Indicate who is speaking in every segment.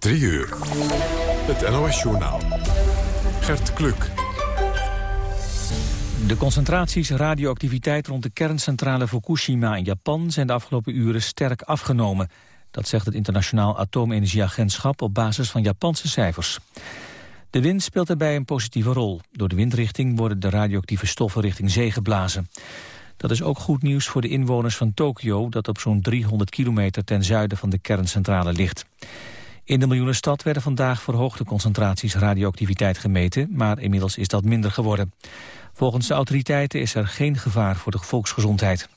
Speaker 1: 3 uur. Het NOS-journaal. Gert Kluk.
Speaker 2: De concentraties radioactiviteit rond de kerncentrale Fukushima in Japan zijn de afgelopen uren sterk afgenomen. Dat zegt het Internationaal Atoomenergieagentschap op basis van Japanse cijfers. De wind speelt daarbij een positieve rol. Door de windrichting worden de radioactieve stoffen richting zee geblazen. Dat is ook goed nieuws voor de inwoners van Tokio... dat op zo'n 300 kilometer ten zuiden van de kerncentrale ligt. In de miljoenenstad werden vandaag verhoogde concentraties radioactiviteit gemeten... maar inmiddels is dat minder geworden. Volgens de autoriteiten is er geen gevaar voor de volksgezondheid.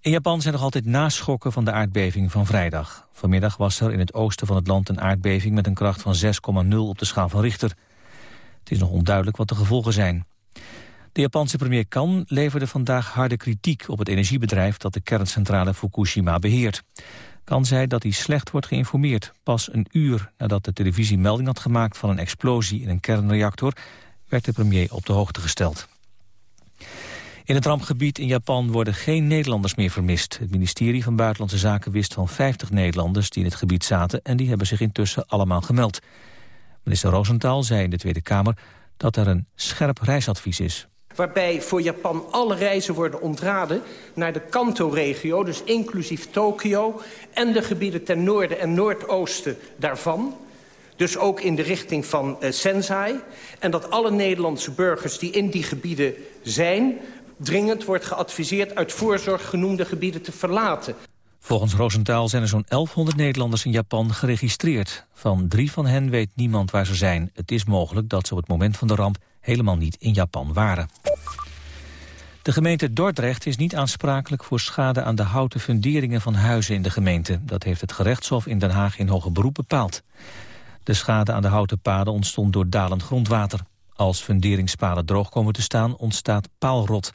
Speaker 2: In Japan zijn nog altijd naschokken van de aardbeving van vrijdag. Vanmiddag was er in het oosten van het land een aardbeving... met een kracht van 6,0 op de schaal van Richter. Het is nog onduidelijk wat de gevolgen zijn. De Japanse premier Kan leverde vandaag harde kritiek op het energiebedrijf dat de kerncentrale Fukushima beheert. Kan zei dat hij slecht wordt geïnformeerd. Pas een uur nadat de televisie melding had gemaakt van een explosie in een kernreactor, werd de premier op de hoogte gesteld. In het rampgebied in Japan worden geen Nederlanders meer vermist. Het ministerie van Buitenlandse Zaken wist van 50 Nederlanders die in het gebied zaten en die hebben zich intussen allemaal gemeld. Minister Rosenthal zei in de Tweede Kamer dat er een scherp reisadvies is
Speaker 3: waarbij voor Japan alle reizen worden ontraden naar de Kanto-regio, dus inclusief Tokio... en de gebieden ten noorden en noordoosten daarvan... Dus ook in de richting van uh. En dat alle Nederlandse burgers die in die gebieden zijn... dringend wordt geadviseerd uit voorzorg genoemde gebieden te verlaten.
Speaker 2: Volgens Rosenthal zijn er zo'n 1100 Nederlanders in Japan geregistreerd. Van drie van hen weet niemand waar ze zijn. Het is mogelijk dat ze op het moment van de ramp helemaal niet in Japan waren. De gemeente Dordrecht is niet aansprakelijk voor schade aan de houten funderingen van huizen in de gemeente. Dat heeft het gerechtshof in Den Haag in hoge beroep bepaald. De schade aan de houten paden ontstond door dalend grondwater. Als funderingspaden droog komen te staan ontstaat paalrot.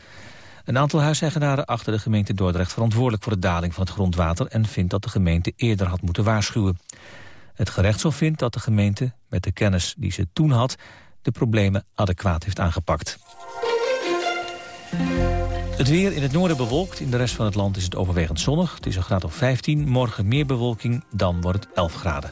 Speaker 2: Een aantal huiseigenaren achter de gemeente Dordrecht verantwoordelijk voor de daling van het grondwater en vindt dat de gemeente eerder had moeten waarschuwen. Het gerechtshof vindt dat de gemeente, met de kennis die ze toen had, de problemen adequaat heeft aangepakt. Het weer in het noorden bewolkt, in de rest van het land is het overwegend zonnig. Het is een graad of 15, morgen meer bewolking, dan wordt het 11 graden.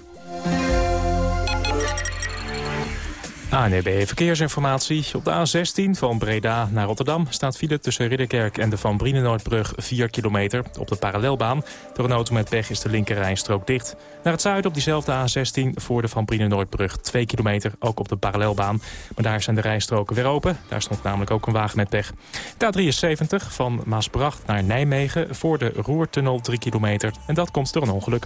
Speaker 4: ANEB Verkeersinformatie. Op de A16 van Breda naar Rotterdam staat file tussen Ridderkerk en de Van Brienenoordbrug 4 kilometer. Op de parallelbaan. Door een auto met pech is de linkerrijstrook dicht. Naar het zuiden op diezelfde A16 voor de Van Brienenoordbrug 2 kilometer. Ook op de parallelbaan. Maar daar zijn de rijstroken weer open. Daar stond namelijk ook een wagen met pech. K73 van Maasbracht naar Nijmegen voor de Roertunnel 3 kilometer. En dat komt door een ongeluk.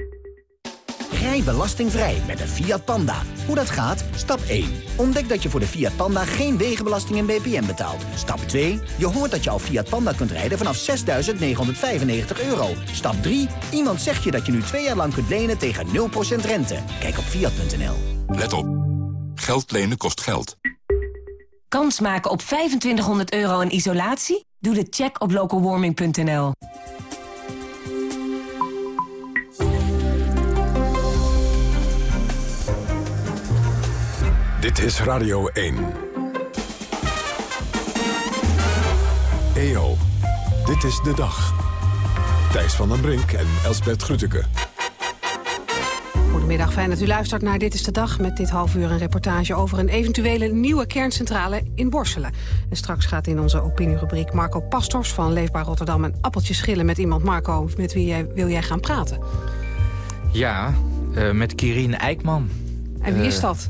Speaker 5: Rij belastingvrij met een Fiat Panda. Hoe dat gaat? Stap 1. Ontdek dat je voor de Fiat Panda geen wegenbelasting en BPM betaalt. Stap 2. Je hoort dat je al Fiat Panda kunt rijden vanaf 6.995 euro. Stap 3. Iemand zegt je dat je nu twee jaar lang kunt lenen tegen 0% rente. Kijk op Fiat.nl.
Speaker 1: Let op. Geld lenen kost geld.
Speaker 6: Kans maken op 2500 euro in isolatie? Doe de check op localwarming.nl.
Speaker 1: Dit is Radio 1. EO, dit is de dag. Thijs van den Brink en Elsbert Grütke.
Speaker 7: Goedemiddag, fijn dat u luistert naar Dit is de Dag... met dit half uur een reportage over een eventuele nieuwe kerncentrale in Borselen. En straks gaat in onze opinierubriek Marco Pastors van Leefbaar Rotterdam... een appeltje schillen met iemand. Marco, met wie jij, wil jij gaan praten?
Speaker 8: Ja, uh, met Kirien Eikman.
Speaker 7: En wie is
Speaker 8: Uh,
Speaker 7: dat?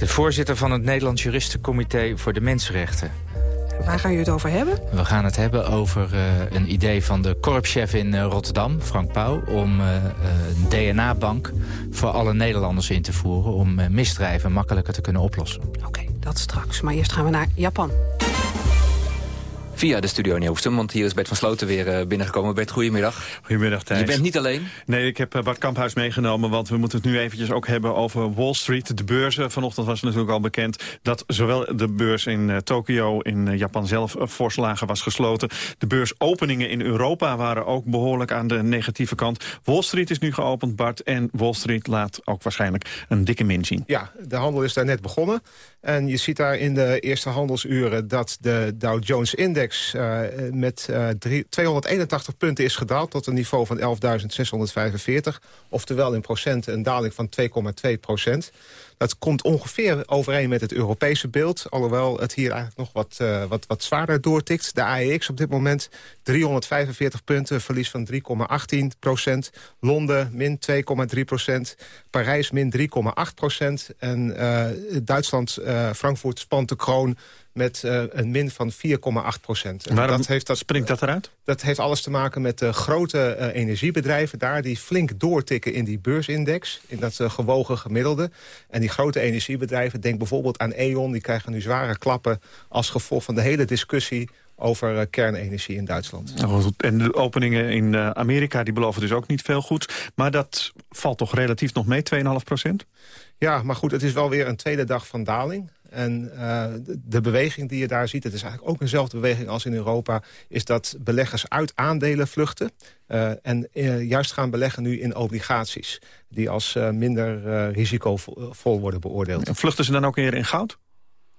Speaker 8: De voorzitter van het Nederlands Juristencomité voor de Mensenrechten.
Speaker 7: Waar gaan jullie het over hebben?
Speaker 8: We gaan het hebben over uh, een idee van de korpschef in uh, Rotterdam, Frank Pauw... om uh, een DNA-bank voor alle Nederlanders in te voeren... om misdrijven makkelijker te kunnen oplossen.
Speaker 7: Oké, okay, dat straks. Maar eerst gaan we naar Japan.
Speaker 9: Via de studio in want hier is Bert van Sloten weer uh, binnengekomen. Bert, goedemiddag.
Speaker 10: Goedemiddag, Thijs.
Speaker 9: Je bent niet alleen?
Speaker 10: Nee, ik heb uh, Bart Kamphuis meegenomen, want we moeten het nu eventjes ook hebben over Wall Street. De beurzen, vanochtend was natuurlijk al bekend dat zowel de beurs in uh, Tokio, in Japan zelf, fors lager was gesloten. De beursopeningen in Europa waren ook behoorlijk aan de negatieve kant. Wall Street is nu geopend, Bart, en Wall Street laat ook waarschijnlijk een dikke min zien.
Speaker 11: Ja, de handel is daar net begonnen. En je ziet daar in de eerste handelsuren dat de Dow Jones Index uh, met uh, drie, 281 punten is gedaald tot een niveau van 11.645. Oftewel in procent een daling van 2,2 procent. Dat komt ongeveer overeen met het Europese beeld. Alhoewel het hier eigenlijk nog wat, uh, wat, wat zwaarder doortikt. De AEX op dit moment 345 punten, verlies van 3,18 procent. Londen min 2,3 procent. Parijs min 3,8 procent. En Duitsland, Frankfurt spant de kroon met uh, een min van 4,8 procent.
Speaker 10: Waarom dat heeft dat, springt dat eruit?
Speaker 11: Dat heeft alles te maken met de grote uh, energiebedrijven daar... die flink doortikken in die beursindex, in dat uh, gewogen gemiddelde. En die grote energiebedrijven, denk bijvoorbeeld aan E.ON... die krijgen nu zware klappen als gevolg van de hele discussie over kernenergie in Duitsland.
Speaker 10: En de openingen in Amerika die beloven dus ook niet veel goed. Maar dat valt toch relatief nog mee, 2,5 procent?
Speaker 11: Ja, maar goed, het is wel weer een tweede dag van daling. En uh, de beweging die je daar ziet, het is eigenlijk ook eenzelfde beweging als in Europa... is dat beleggers uit aandelen vluchten. Uh, en uh, juist gaan beleggen nu in obligaties... die als minder risicovol worden beoordeeld.
Speaker 10: En vluchten ze dan ook weer in goud?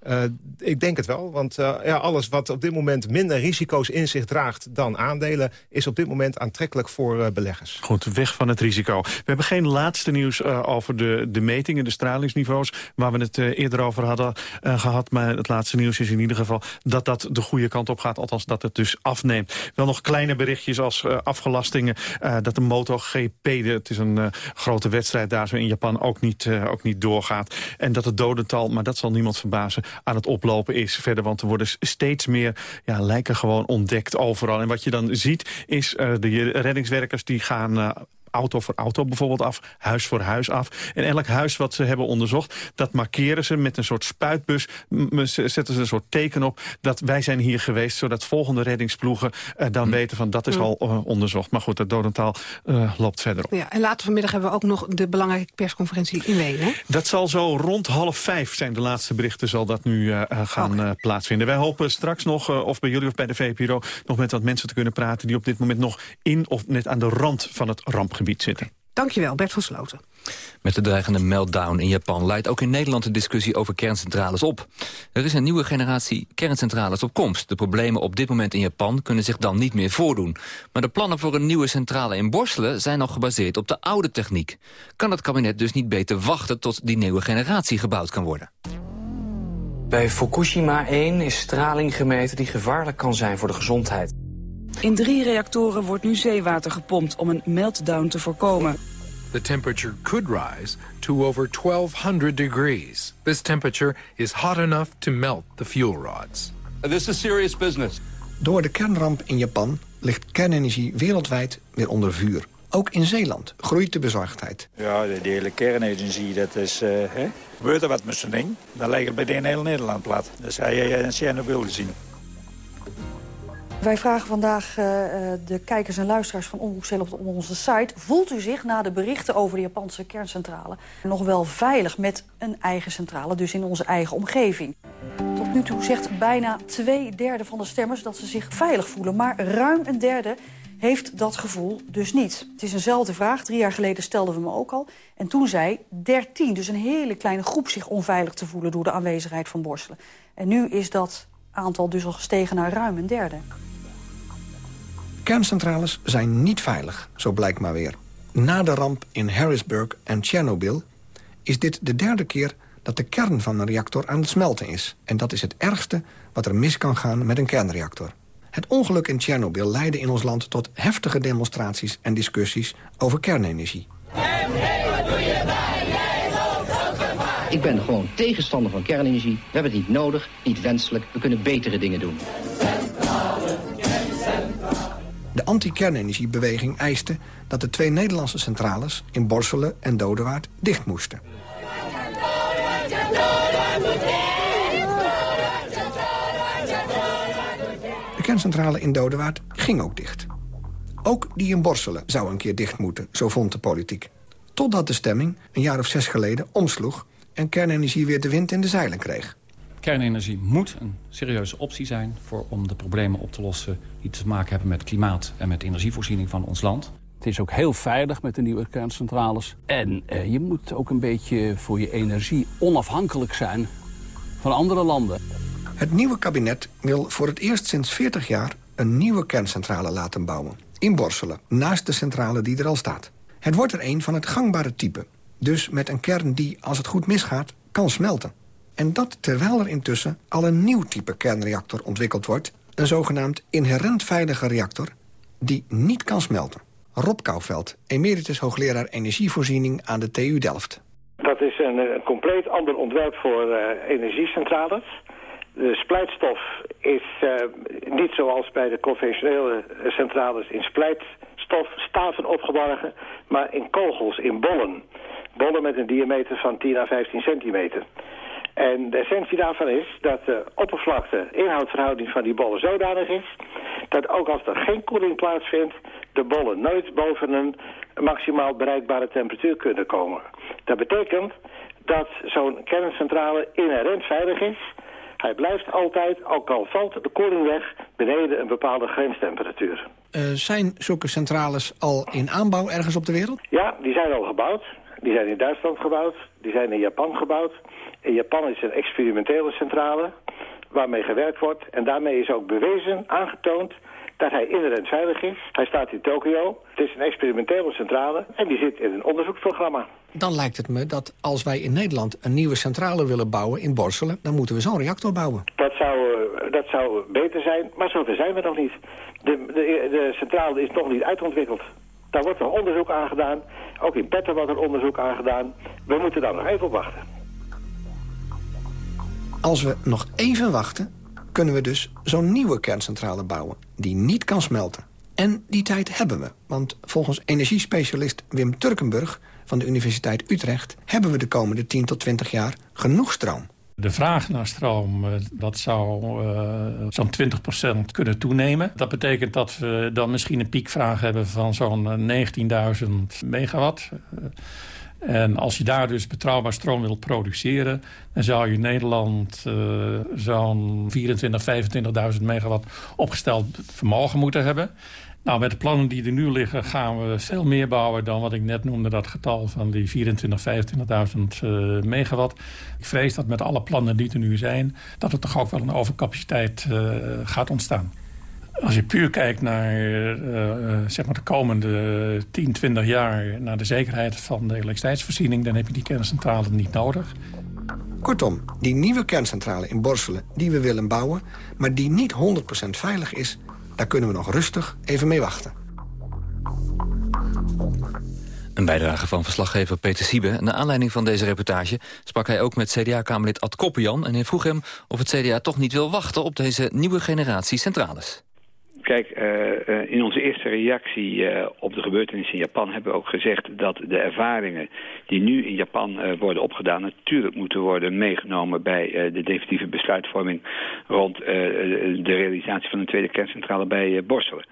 Speaker 11: Uh, ik denk het wel, want uh, ja, alles wat op dit moment minder risico's in zich draagt dan aandelen... is op dit moment aantrekkelijk voor uh, beleggers.
Speaker 10: Goed, weg van het risico. We hebben geen laatste nieuws over de, de metingen, de stralingsniveaus... waar we het eerder over hadden gehad. Maar het laatste nieuws is in ieder geval dat dat de goede kant op gaat. Althans, dat het dus afneemt. Wel nog kleine berichtjes als afgelastingen. dat de MotoGP, het is een grote wedstrijd daar zo in Japan... ook niet, ook niet doorgaat. En dat het dodental, maar dat zal niemand verbazen aan het oplopen is verder. Want er worden steeds meer ja, lijken gewoon ontdekt overal. En wat je dan ziet is uh, de reddingswerkers die gaan... Auto voor auto bijvoorbeeld af, huis voor huis af. En elk huis wat ze hebben onderzocht, dat markeren ze met een soort spuitbus. Zetten ze een soort teken op dat wij zijn hier geweest... zodat volgende reddingsploegen uh, dan mm. weten van dat is mm. al uh, onderzocht. Maar goed, het dodental uh, loopt verder op.
Speaker 7: Ja, en later vanmiddag hebben we ook nog de belangrijke persconferentie in Wenen.
Speaker 10: Dat zal zo rond half vijf zijn de laatste berichten... zal dat nu gaan okay. plaatsvinden. Wij hopen straks nog, of bij jullie of bij de VPRO... nog met wat mensen te kunnen praten... die op dit moment nog in of net aan de rand van het rampgebied zitten.
Speaker 7: Dankjewel, Bert van Sloten.
Speaker 9: Met de dreigende meltdown in Japan leidt ook in Nederland de discussie over kerncentrales op. Er is een nieuwe generatie kerncentrales op komst. De problemen op dit moment in Japan kunnen zich dan niet meer voordoen. Maar de plannen voor een nieuwe centrale in Borselen zijn nog gebaseerd op de oude techniek. Kan het kabinet dus niet beter wachten tot die nieuwe generatie gebouwd kan worden?
Speaker 12: Bij Fukushima 1 is straling gemeten die gevaarlijk kan zijn voor de gezondheid.
Speaker 13: In drie reactoren wordt nu zeewater gepompt om een meltdown te voorkomen.
Speaker 14: The temperature could rise to over 1200 degrees. This temperature is hot enough to melt the fuel rods.
Speaker 15: This is serious business.
Speaker 16: Door de kernramp in Japan ligt kernenergie wereldwijd weer onder vuur. Ook in Zeeland groeit de bezorgdheid.
Speaker 17: Ja, de, hele kernenergie, dat is... Uh, hè? Gebeurt er wat met zo'n ding, dan ligt het bij heel Nederland plat. Dat zou je in Tsjernobyl zien.
Speaker 18: Wij vragen vandaag uh, de kijkers en luisteraars van Omroep Zeeland op onze site... voelt u zich na de berichten over de Japanse kerncentrale... nog wel veilig met een eigen centrale, dus in onze eigen omgeving? Tot nu toe zegt bijna twee derde van de stemmers dat ze zich veilig voelen... maar ruim een derde heeft dat gevoel dus niet. Het is eenzelfde vraag. Drie jaar geleden stelden we me ook al. En toen zei 13, dus een hele kleine groep... zich onveilig te voelen door de aanwezigheid van borstelen. En nu is dat aantal dus al gestegen naar ruim een derde.
Speaker 16: Kerncentrales zijn niet veilig, zo blijkt maar weer. Na de ramp in Harrisburg en Chernobyl is dit de derde keer dat de kern van een reactor aan het smelten is. En dat is het ergste wat er mis kan gaan met een kernreactor. Het ongeluk in Tsjernobyl leidde in ons land tot heftige demonstraties en discussies over kernenergie.
Speaker 19: Ik ben gewoon tegenstander van kernenergie. We hebben het niet nodig, niet wenselijk. We kunnen betere dingen doen.
Speaker 16: De anti-kernenergiebeweging eiste dat de twee Nederlandse centrales... in Borselen en Dodewaard dicht moesten. De kerncentrale in Dodewaard ging ook dicht. Ook die in Borselen zou een keer dicht moeten, zo vond de politiek. Totdat de stemming, een jaar of zes geleden, omsloeg... en kernenergie weer de wind in de zeilen kreeg.
Speaker 15: Kernenergie moet een serieuze optie zijn... Voor, om de problemen op te lossen die te maken hebben met klimaat... en met de energievoorziening van ons land.
Speaker 20: Het is ook heel veilig met de nieuwe kerncentrales. En eh, je moet ook een beetje voor je energie onafhankelijk zijn van andere landen.
Speaker 16: Het nieuwe kabinet wil voor het eerst sinds 40 jaar... een nieuwe kerncentrale laten bouwen. In Borselen, naast de centrale die er al staat. Het wordt er een van het gangbare type. Dus met een kern die, als het goed misgaat, kan smelten. En dat terwijl er intussen al een nieuw type kernreactor ontwikkeld wordt... een zogenaamd inherent veilige reactor die niet kan smelten. Rob Kouwveld, emeritus hoogleraar energievoorziening aan de TU Delft.
Speaker 21: Dat is een, een compleet ander ontwerp voor uh, energiecentrales. De splijtstof is uh, niet zoals bij de conventionele centrales in splijtstof staven opgeborgen, maar in kogels, in bollen. Bollen met een diameter van 10 à 15 centimeter. En de essentie daarvan is dat de oppervlakte, inhoudverhouding van die bollen zodanig is... dat ook als er geen koeling plaatsvindt, de bollen nooit boven een maximaal bereikbare temperatuur kunnen komen. Dat betekent dat zo'n kerncentrale inherent veilig is... Hij blijft altijd, ook al valt de koeling weg, beneden een bepaalde grenstemperatuur.
Speaker 16: Uh, zijn zulke centrales al in aanbouw ergens op de wereld?
Speaker 21: Ja, die zijn al gebouwd. Die zijn in Duitsland gebouwd, die zijn in Japan gebouwd. In Japan is een experimentele centrale waarmee gewerkt wordt. En daarmee is ook bewezen, aangetoond, dat hij inherent veilig is. Hij staat in Tokio. Het is een experimentele centrale en die zit in een onderzoeksprogramma.
Speaker 16: Dan lijkt het me dat als wij in Nederland een nieuwe centrale willen bouwen in Borselen... dan moeten we zo'n reactor bouwen.
Speaker 21: Dat zou, eh, dat zou beter zijn, maar zover zijn we nog niet. De, de, de centrale is nog niet uitontwikkeld. Daar wordt nog onderzoek aan gedaan. Ook in Petten wordt er onderzoek aan gedaan. We moeten daar nog even op wachten.
Speaker 16: Als we nog even wachten, kunnen we dus zo'n nieuwe kerncentrale bouwen... die niet kan smelten. En die tijd hebben we, want volgens energiespecialist Wim Turkenburg... van de Universiteit Utrecht hebben we de komende 10 tot 20 jaar genoeg stroom.
Speaker 22: De vraag naar stroom, eh, dat zou uh, zo'n 20% kunnen toenemen. Dat betekent dat we dan misschien een piekvraag hebben van zo'n 19.000 megawatt. En als je daar dus betrouwbaar stroom wilt produceren... dan zou je in Nederland uh, zo'n 24, 25.000 megawatt opgesteld vermogen moeten hebben. Nou, met de plannen die er nu liggen gaan we veel meer bouwen... dan wat ik net noemde, dat getal van die 24, 25.000 uh, megawatt. Ik vrees dat met alle plannen die er nu zijn... dat er toch ook wel een overcapaciteit uh, gaat ontstaan. Als je puur kijkt naar uh, zeg maar de komende 10, 20 jaar... naar de zekerheid van de elektriciteitsvoorziening... dan heb je die kerncentrale niet nodig.
Speaker 16: Kortom, die nieuwe kerncentrale in Borselen die we willen bouwen... maar die niet 100% veilig is, daar kunnen we nog rustig even mee wachten.
Speaker 9: Een bijdrage van verslaggever Peter Siebe. Naar aanleiding van deze reportage sprak hij ook met CDA-kamerlid Ad Koppian... en hij vroeg hem of het CDA toch niet wil wachten op deze nieuwe generatie centrales.
Speaker 23: Kijk, uh, in onze eerste reactie uh, op de gebeurtenissen in Japan hebben we ook gezegd dat de ervaringen die nu in Japan worden opgedaan natuurlijk moeten worden meegenomen bij de definitieve besluitvorming rond de realisatie van een tweede kerncentrale bij Borselen.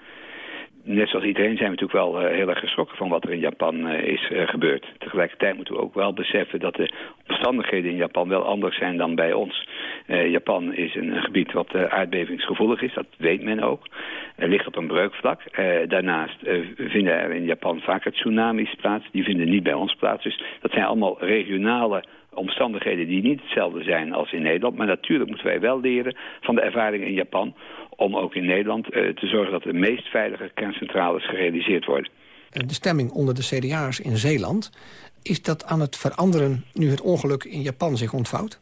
Speaker 23: Net zoals iedereen zijn we natuurlijk wel uh, heel erg geschrokken van wat er in Japan uh, is uh, gebeurd. Tegelijkertijd moeten we ook wel beseffen dat de omstandigheden in Japan wel anders zijn dan bij ons. Japan is een, gebied wat aardbevingsgevoelig is, dat weet men ook. ligt op een breukvlak. daarnaast vinden er in Japan vaker tsunamis plaats. Die vinden niet bij ons plaats. Dus dat zijn allemaal regionale omstandigheden die niet hetzelfde zijn als in Nederland. Maar natuurlijk moeten wij wel leren van de ervaringen in Japan... om ook in Nederland uh, te zorgen dat de meest veilige kerncentrales gerealiseerd worden.
Speaker 16: De stemming onder de CDA's in Zeeland... is dat aan het veranderen nu het ongeluk in Japan zich ontvouwt?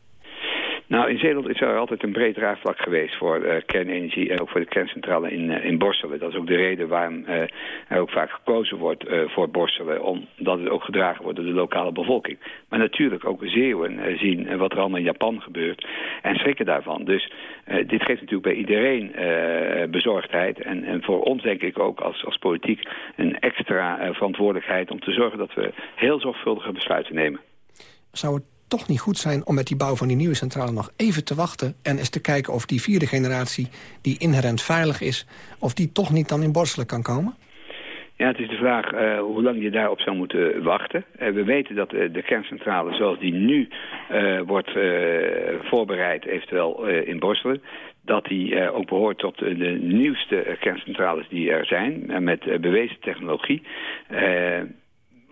Speaker 23: Nou, in Zeeland is er altijd een breed draagvlak geweest voor uh, kernenergie en ook voor de kerncentrale in, uh, in Borselen. Dat is ook de reden waarom uh, er ook vaak gekozen wordt voor Borselen, omdat het ook gedragen wordt door de lokale bevolking. Maar natuurlijk ook Zeeuwen zien wat er allemaal in Japan gebeurt en schrikken daarvan. Dus dit geeft natuurlijk bij iedereen bezorgdheid en, en, voor ons denk ik ook als, als politiek een extra verantwoordelijkheid om te zorgen dat we heel zorgvuldige besluiten nemen.
Speaker 16: Zou het toch niet goed zijn om met die bouw van die nieuwe centrale nog even te wachten... en eens te kijken of die vierde generatie, die inherent veilig is... of die toch niet dan in Borselen kan komen?
Speaker 23: Ja, het is de vraag uh, hoe lang je daarop zou moeten wachten. Uh, we weten dat uh, de kerncentrale zoals die nu wordt voorbereid, eventueel in Borselen... dat die ook behoort tot de nieuwste kerncentrales die er zijn, met bewezen technologie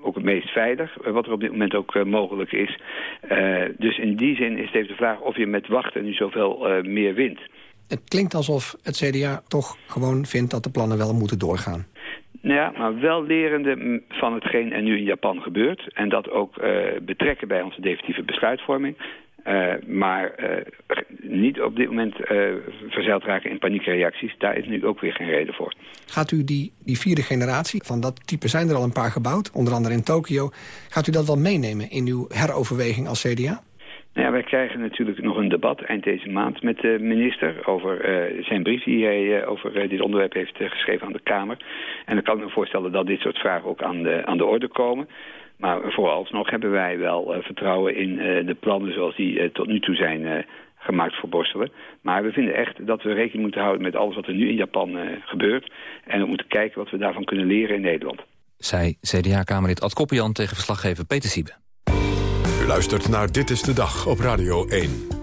Speaker 23: ook het meest veilig, eh, wat er op dit moment ook eh, mogelijk is. Eh, dus in die zin is het even de vraag of je met wachten nu zoveel meer wint.
Speaker 16: Het klinkt alsof het CDA toch gewoon vindt dat de plannen wel moeten doorgaan.
Speaker 23: Ja, maar wel lerende van hetgeen er nu in Japan gebeurt. En dat ook uh, betrekken bij onze definitieve besluitvorming. Uh, maar uh, niet op dit moment uh, verzeild raken in paniekreacties. Daar is nu ook weer geen reden voor.
Speaker 16: Gaat u die, die vierde generatie, van dat type zijn er al een paar gebouwd... onder andere in Tokio, gaat u dat wel meenemen in uw heroverweging als CDA?
Speaker 23: Nou ja, wij krijgen natuurlijk nog een debat eind deze maand met de minister... over zijn brief die hij over dit onderwerp heeft geschreven aan de Kamer. En dan kan ik me voorstellen dat dit soort vragen ook aan de, aan de orde komen... Maar vooralsnog hebben wij wel vertrouwen in de plannen zoals die tot nu toe zijn gemaakt voor Borstelen. Maar we vinden echt dat we rekening moeten houden met alles wat er nu in Japan gebeurt. En we moeten kijken wat we daarvan kunnen leren in Nederland.
Speaker 9: Zij CDA-kamerlid Ad Koppian tegen verslaggever Peter Siebe.
Speaker 1: Luistert naar Dit is de Dag op Radio 1.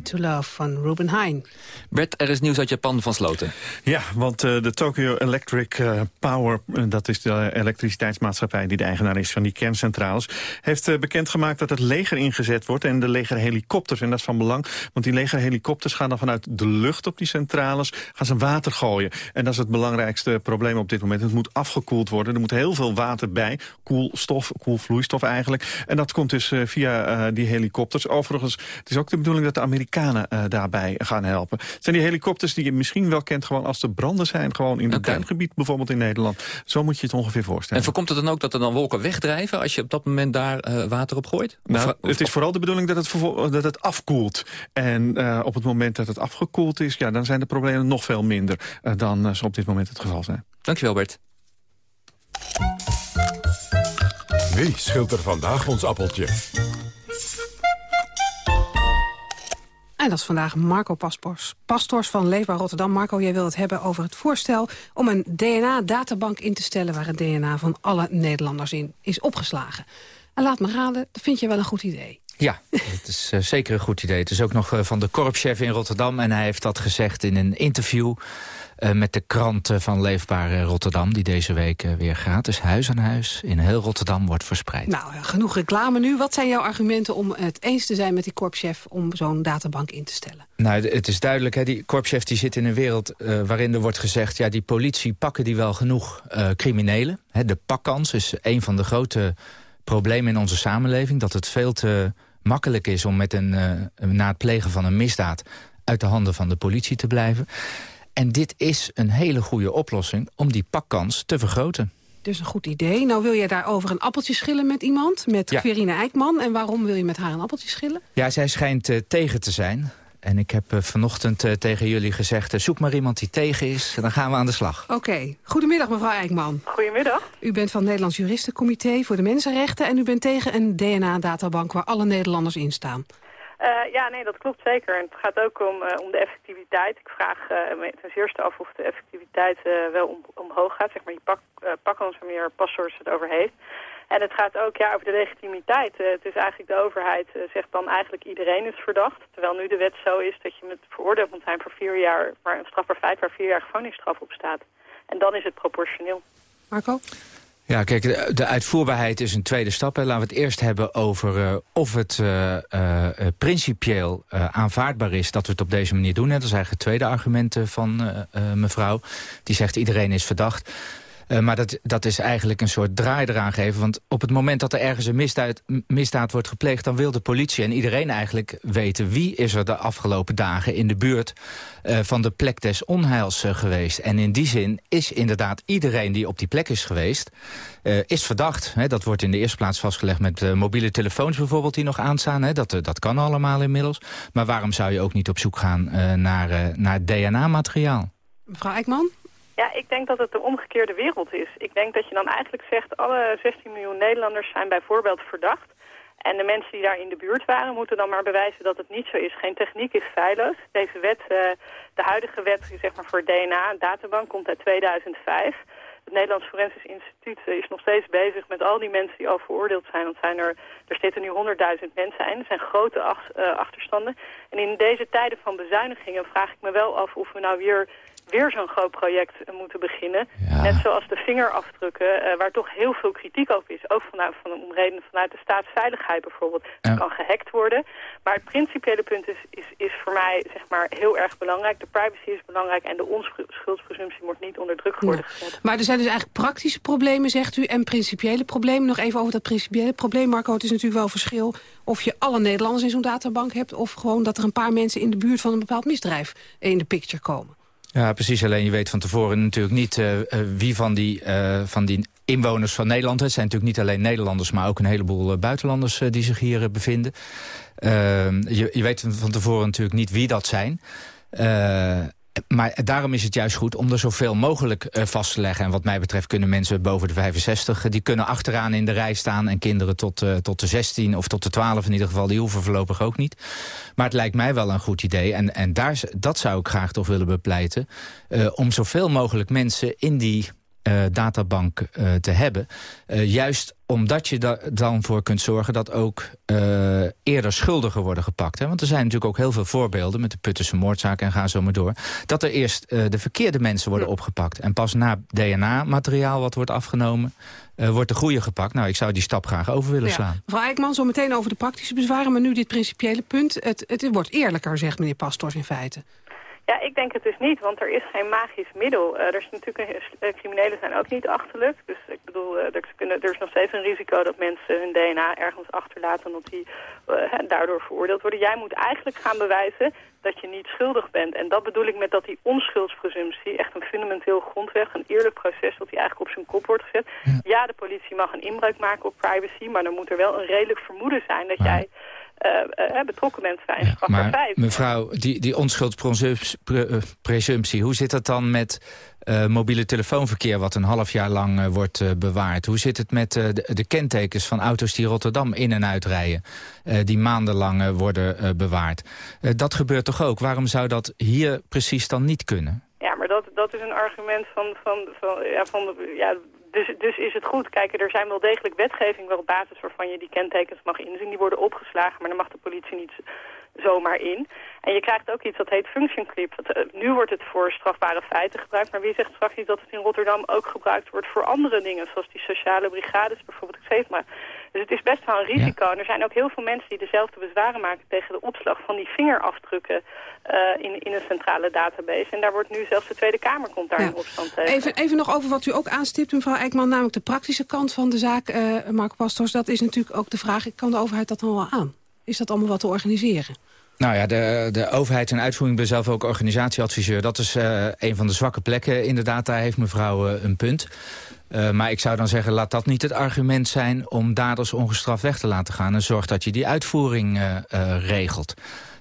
Speaker 7: To Love van Ruben Hein.
Speaker 9: Bert, er is nieuws uit Japan van Sloten.
Speaker 10: Ja, want uh, de Tokyo Electric uh, Power, uh, dat is de elektriciteitsmaatschappij... die de eigenaar is van die kerncentrales... heeft bekendgemaakt dat het leger ingezet wordt en de legerhelikopters. En dat is van belang, want die legerhelikopters gaan dan vanuit de lucht op die centrales... gaan ze water gooien. En dat is het belangrijkste probleem op dit moment. Het moet afgekoeld worden, er moet heel veel water bij. Koelstof, koelvloeistof eigenlijk. En dat komt dus via die helikopters. Overigens, het is ook de bedoeling dat de Amerikanen daarbij gaan helpen. Zijn die helikopters die je misschien wel kent gewoon als er branden zijn. Gewoon in het okay. duingebied bijvoorbeeld in Nederland. Zo moet je het ongeveer voorstellen.
Speaker 9: En voorkomt het dan ook dat er dan wolken wegdrijven als je op dat moment daar uh, water op gooit?
Speaker 10: Nou, of, het is vooral de bedoeling dat het, dat het afkoelt. En uh, op het moment dat het afgekoeld is, ja, dan zijn de problemen nog veel minder uh, dan zo op dit moment het geval zijn.
Speaker 9: Dankjewel Bert.
Speaker 1: Wie scheelt er vandaag ons appeltje?
Speaker 7: En dat is vandaag Marco Pastors, Pastors van Leefbaar Rotterdam. Marco, jij wil het hebben over het voorstel om een DNA-databank in te stellen... waar het DNA van alle Nederlanders in is opgeslagen. En laat me raden, dat vind je wel een goed idee.
Speaker 8: Ja, het is uh, zeker een goed idee. Het is ook nog uh, van de korpschef in Rotterdam... en hij heeft dat gezegd in een interview... Uh, met de krant van Leefbaar Rotterdam... die deze week weer gratis huis aan huis in heel Rotterdam wordt verspreid.
Speaker 7: Nou, genoeg reclame nu. Wat zijn jouw argumenten om het eens te zijn met die korpschef... om zo'n databank in te stellen?
Speaker 8: Nou, het is duidelijk, hè, die korpschef die zit in een wereld... Uh, waarin er wordt gezegd, ja, die politie pakken die wel genoeg uh, criminelen. Hè, de pakkans is een van de grote problemen in onze samenleving... dat het veel te makkelijk is om met een, na het plegen van een misdaad... uit de handen van de politie te blijven... En dit is een hele goede oplossing om die pakkans te vergroten.
Speaker 7: Dus een goed idee. Nou wil je daarover een appeltje schillen met iemand, met ja. Verine Eijkman. En waarom wil je met haar een appeltje schillen?
Speaker 8: Ja, zij schijnt uh, tegen te zijn. En ik heb uh, vanochtend uh, tegen jullie gezegd... Uh, zoek maar iemand die tegen is, dan gaan we aan de slag.
Speaker 7: Oké. Okay. Goedemiddag, mevrouw Eijkman.
Speaker 24: Goedemiddag.
Speaker 7: U bent van het Nederlands Juristencomité voor de Mensenrechten... en u bent tegen een DNA-databank waar alle Nederlanders in staan.
Speaker 24: Uh, ja, nee, dat klopt zeker. En het gaat ook om, uh, om de effectiviteit. Ik vraag uh, me ten eerste af of de effectiviteit wel om, omhoog gaat. Zeg maar, die pak, pakken ons wanneer Passors het over heeft. En het gaat ook ja, over de legitimiteit. het is eigenlijk de overheid zegt dan eigenlijk iedereen is verdacht. Terwijl nu de wet zo is dat je met veroordeeld moet zijn voor vier jaar... waar een strafbaar feit waar vier jaar gevangenisstraf op staat. En dan is het proportioneel.
Speaker 7: Marco?
Speaker 8: Ja, kijk, de, uitvoerbaarheid is een tweede stap. Hè. Laten we het eerst hebben over uh, of het uh, uh, principieel aanvaardbaar is... dat we het op deze manier doen. Dat is eigenlijk het tweede argument van mevrouw. Die zegt iedereen is verdacht. Uh, maar dat, dat is eigenlijk een soort draai eraan geven. Want op het moment dat er ergens een misdaad, misdaad wordt gepleegd... dan wil de politie en iedereen eigenlijk weten... wie is er de afgelopen dagen in de buurt uh, van de plek des onheils uh, geweest. En in die zin is inderdaad iedereen die op die plek is geweest... is verdacht. Hè. Dat wordt in de eerste plaats vastgelegd met mobiele telefoons bijvoorbeeld... die nog aanstaan. Hè. Dat, dat kan allemaal inmiddels. Maar waarom zou je ook niet op zoek gaan naar, naar DNA-materiaal?
Speaker 7: Mevrouw Eijkman?
Speaker 24: Ja, ik denk dat het de omgekeerde wereld is. Ik denk dat je dan eigenlijk zegt... alle 16 miljoen Nederlanders zijn bijvoorbeeld verdacht. En de mensen die daar in de buurt waren... moeten dan maar bewijzen dat het niet zo is. Geen techniek is veilig. Deze wet, uh, de huidige wet zeg maar voor DNA, databank, komt uit 2005. Het Nederlands Forensisch Instituut is nog steeds bezig met al die mensen die al veroordeeld zijn. Want zijn er, er zitten nu 100.000 mensen in. Er zijn grote uh, achterstanden. En in deze tijden van bezuinigingen vraag ik me wel af of we nou weer weer zo'n groot project moeten beginnen. Ja. Net zoals de vingerafdrukken, uh, waar toch heel veel kritiek op is. Ook vanuit, van, om reden vanuit de staatsveiligheid bijvoorbeeld. Ja. Kan gehackt worden. Maar het principiële punt is, is, is voor mij zeg maar, heel erg belangrijk. De privacy is belangrijk en de onschuldspresumptie wordt niet onder druk worden ja. gezet.
Speaker 7: Maar er zijn dus eigenlijk praktische problemen, zegt u, en principiële problemen. Nog even over dat principiële probleem, Marco. Het is natuurlijk wel verschil of je alle Nederlanders in zo'n databank hebt... of gewoon dat er een paar mensen in de buurt van een bepaald misdrijf in de picture komen.
Speaker 8: Ja, precies. Alleen je weet van tevoren natuurlijk niet uh, uh, wie van die, uh, van die inwoners van Nederland... het zijn natuurlijk niet alleen Nederlanders... maar ook een heleboel buitenlanders die zich hier bevinden. Ehm, je, je weet van tevoren natuurlijk niet wie dat zijn... maar daarom is het juist goed om er zoveel mogelijk uh, vast te leggen. En wat mij betreft kunnen mensen boven de 65... die kunnen achteraan in de rij staan. En kinderen tot, uh, tot de 16 of tot de 12 in ieder geval... die hoeven voorlopig ook niet. Maar het lijkt mij wel een goed idee. En, en daar, dat zou ik graag toch willen bepleiten. Om zoveel mogelijk mensen in die uh, databank uh, te hebben. Uh, juist omdat je er dan voor kunt zorgen dat ook eerder schuldigen worden gepakt. Hè? Want er zijn natuurlijk ook heel veel voorbeelden... met de Puttense moordzaak en ga zo maar door... dat er eerst de verkeerde mensen worden opgepakt. En pas na DNA-materiaal wat wordt afgenomen... wordt de goede gepakt. Nou, ik zou die stap graag over willen
Speaker 7: ja.
Speaker 8: slaan.
Speaker 7: Mevrouw Eijkman, zo meteen over de praktische bezwaren... maar nu dit principiële punt. Het, het wordt eerlijker, zegt meneer Pastors in feite.
Speaker 24: Ja, ik denk het dus niet, want er is geen magisch middel. Uh, er is natuurlijk een, uh, criminelen zijn ook niet achterlijk. Dus ik bedoel, uh, er, kunnen, er is nog steeds een risico dat mensen hun DNA ergens achterlaten... omdat die daardoor veroordeeld worden. Jij moet eigenlijk gaan bewijzen dat je niet schuldig bent. En dat bedoel ik met dat die onschuldspresumptie... echt een fundamenteel grondweg, een eerlijk proces... dat die eigenlijk op zijn kop wordt gezet. Ja, ja de politie mag een inbreuk maken op privacy... maar dan moet er wel een redelijk vermoeden zijn dat jij... Uh, uh, betrokken bent bij een ja,
Speaker 8: maar
Speaker 24: feit.
Speaker 8: Mevrouw, die, die onschuldspresumptie, hoe zit dat dan met uh, mobiele telefoonverkeer... wat een half jaar lang wordt bewaard? Hoe zit het met de, de, kentekens van auto's die Rotterdam in- en uitrijden... die maandenlang worden bewaard? dat gebeurt toch ook? Waarom zou dat hier precies dan niet kunnen?
Speaker 24: Ja, maar dat, dat is een argument van, van, van, ja, van de, ja, dus, dus is het goed. Kijk, er zijn wel degelijk wetgeving op basis waarvan je die kentekens mag inzien. Die worden opgeslagen, maar dan mag de politie niet zomaar in. En je krijgt ook iets dat heet function clip. Dat, uh, nu wordt het voor strafbare feiten gebruikt, maar wie zegt straks niet dat het in Rotterdam ook gebruikt wordt voor andere dingen, zoals die sociale brigades bijvoorbeeld, et cetera. Dus het is best wel een risico. Ja. En er zijn ook heel veel mensen die dezelfde bezwaren maken tegen de opslag van die vingerafdrukken uh, in, in een centrale database. En daar wordt nu zelfs de Tweede Kamer komt daar ja. in opstand tegen.
Speaker 7: Even, even nog over wat u ook aanstipt, mevrouw Eijkman, namelijk de praktische kant van de zaak, uh, Mark Pastors. Dat is natuurlijk ook de vraag, kan de overheid dat dan wel aan? Is dat allemaal wat te organiseren?
Speaker 8: Nou ja, de, de overheid en uitvoering, ik ben zelf ook organisatieadviseur. Dat is uh, een van de zwakke plekken. Inderdaad, daar heeft mevrouw uh, een punt. Uh, maar ik zou dan zeggen, laat dat niet het argument zijn... om daders ongestraft weg te laten gaan. En zorg dat je die uitvoering regelt.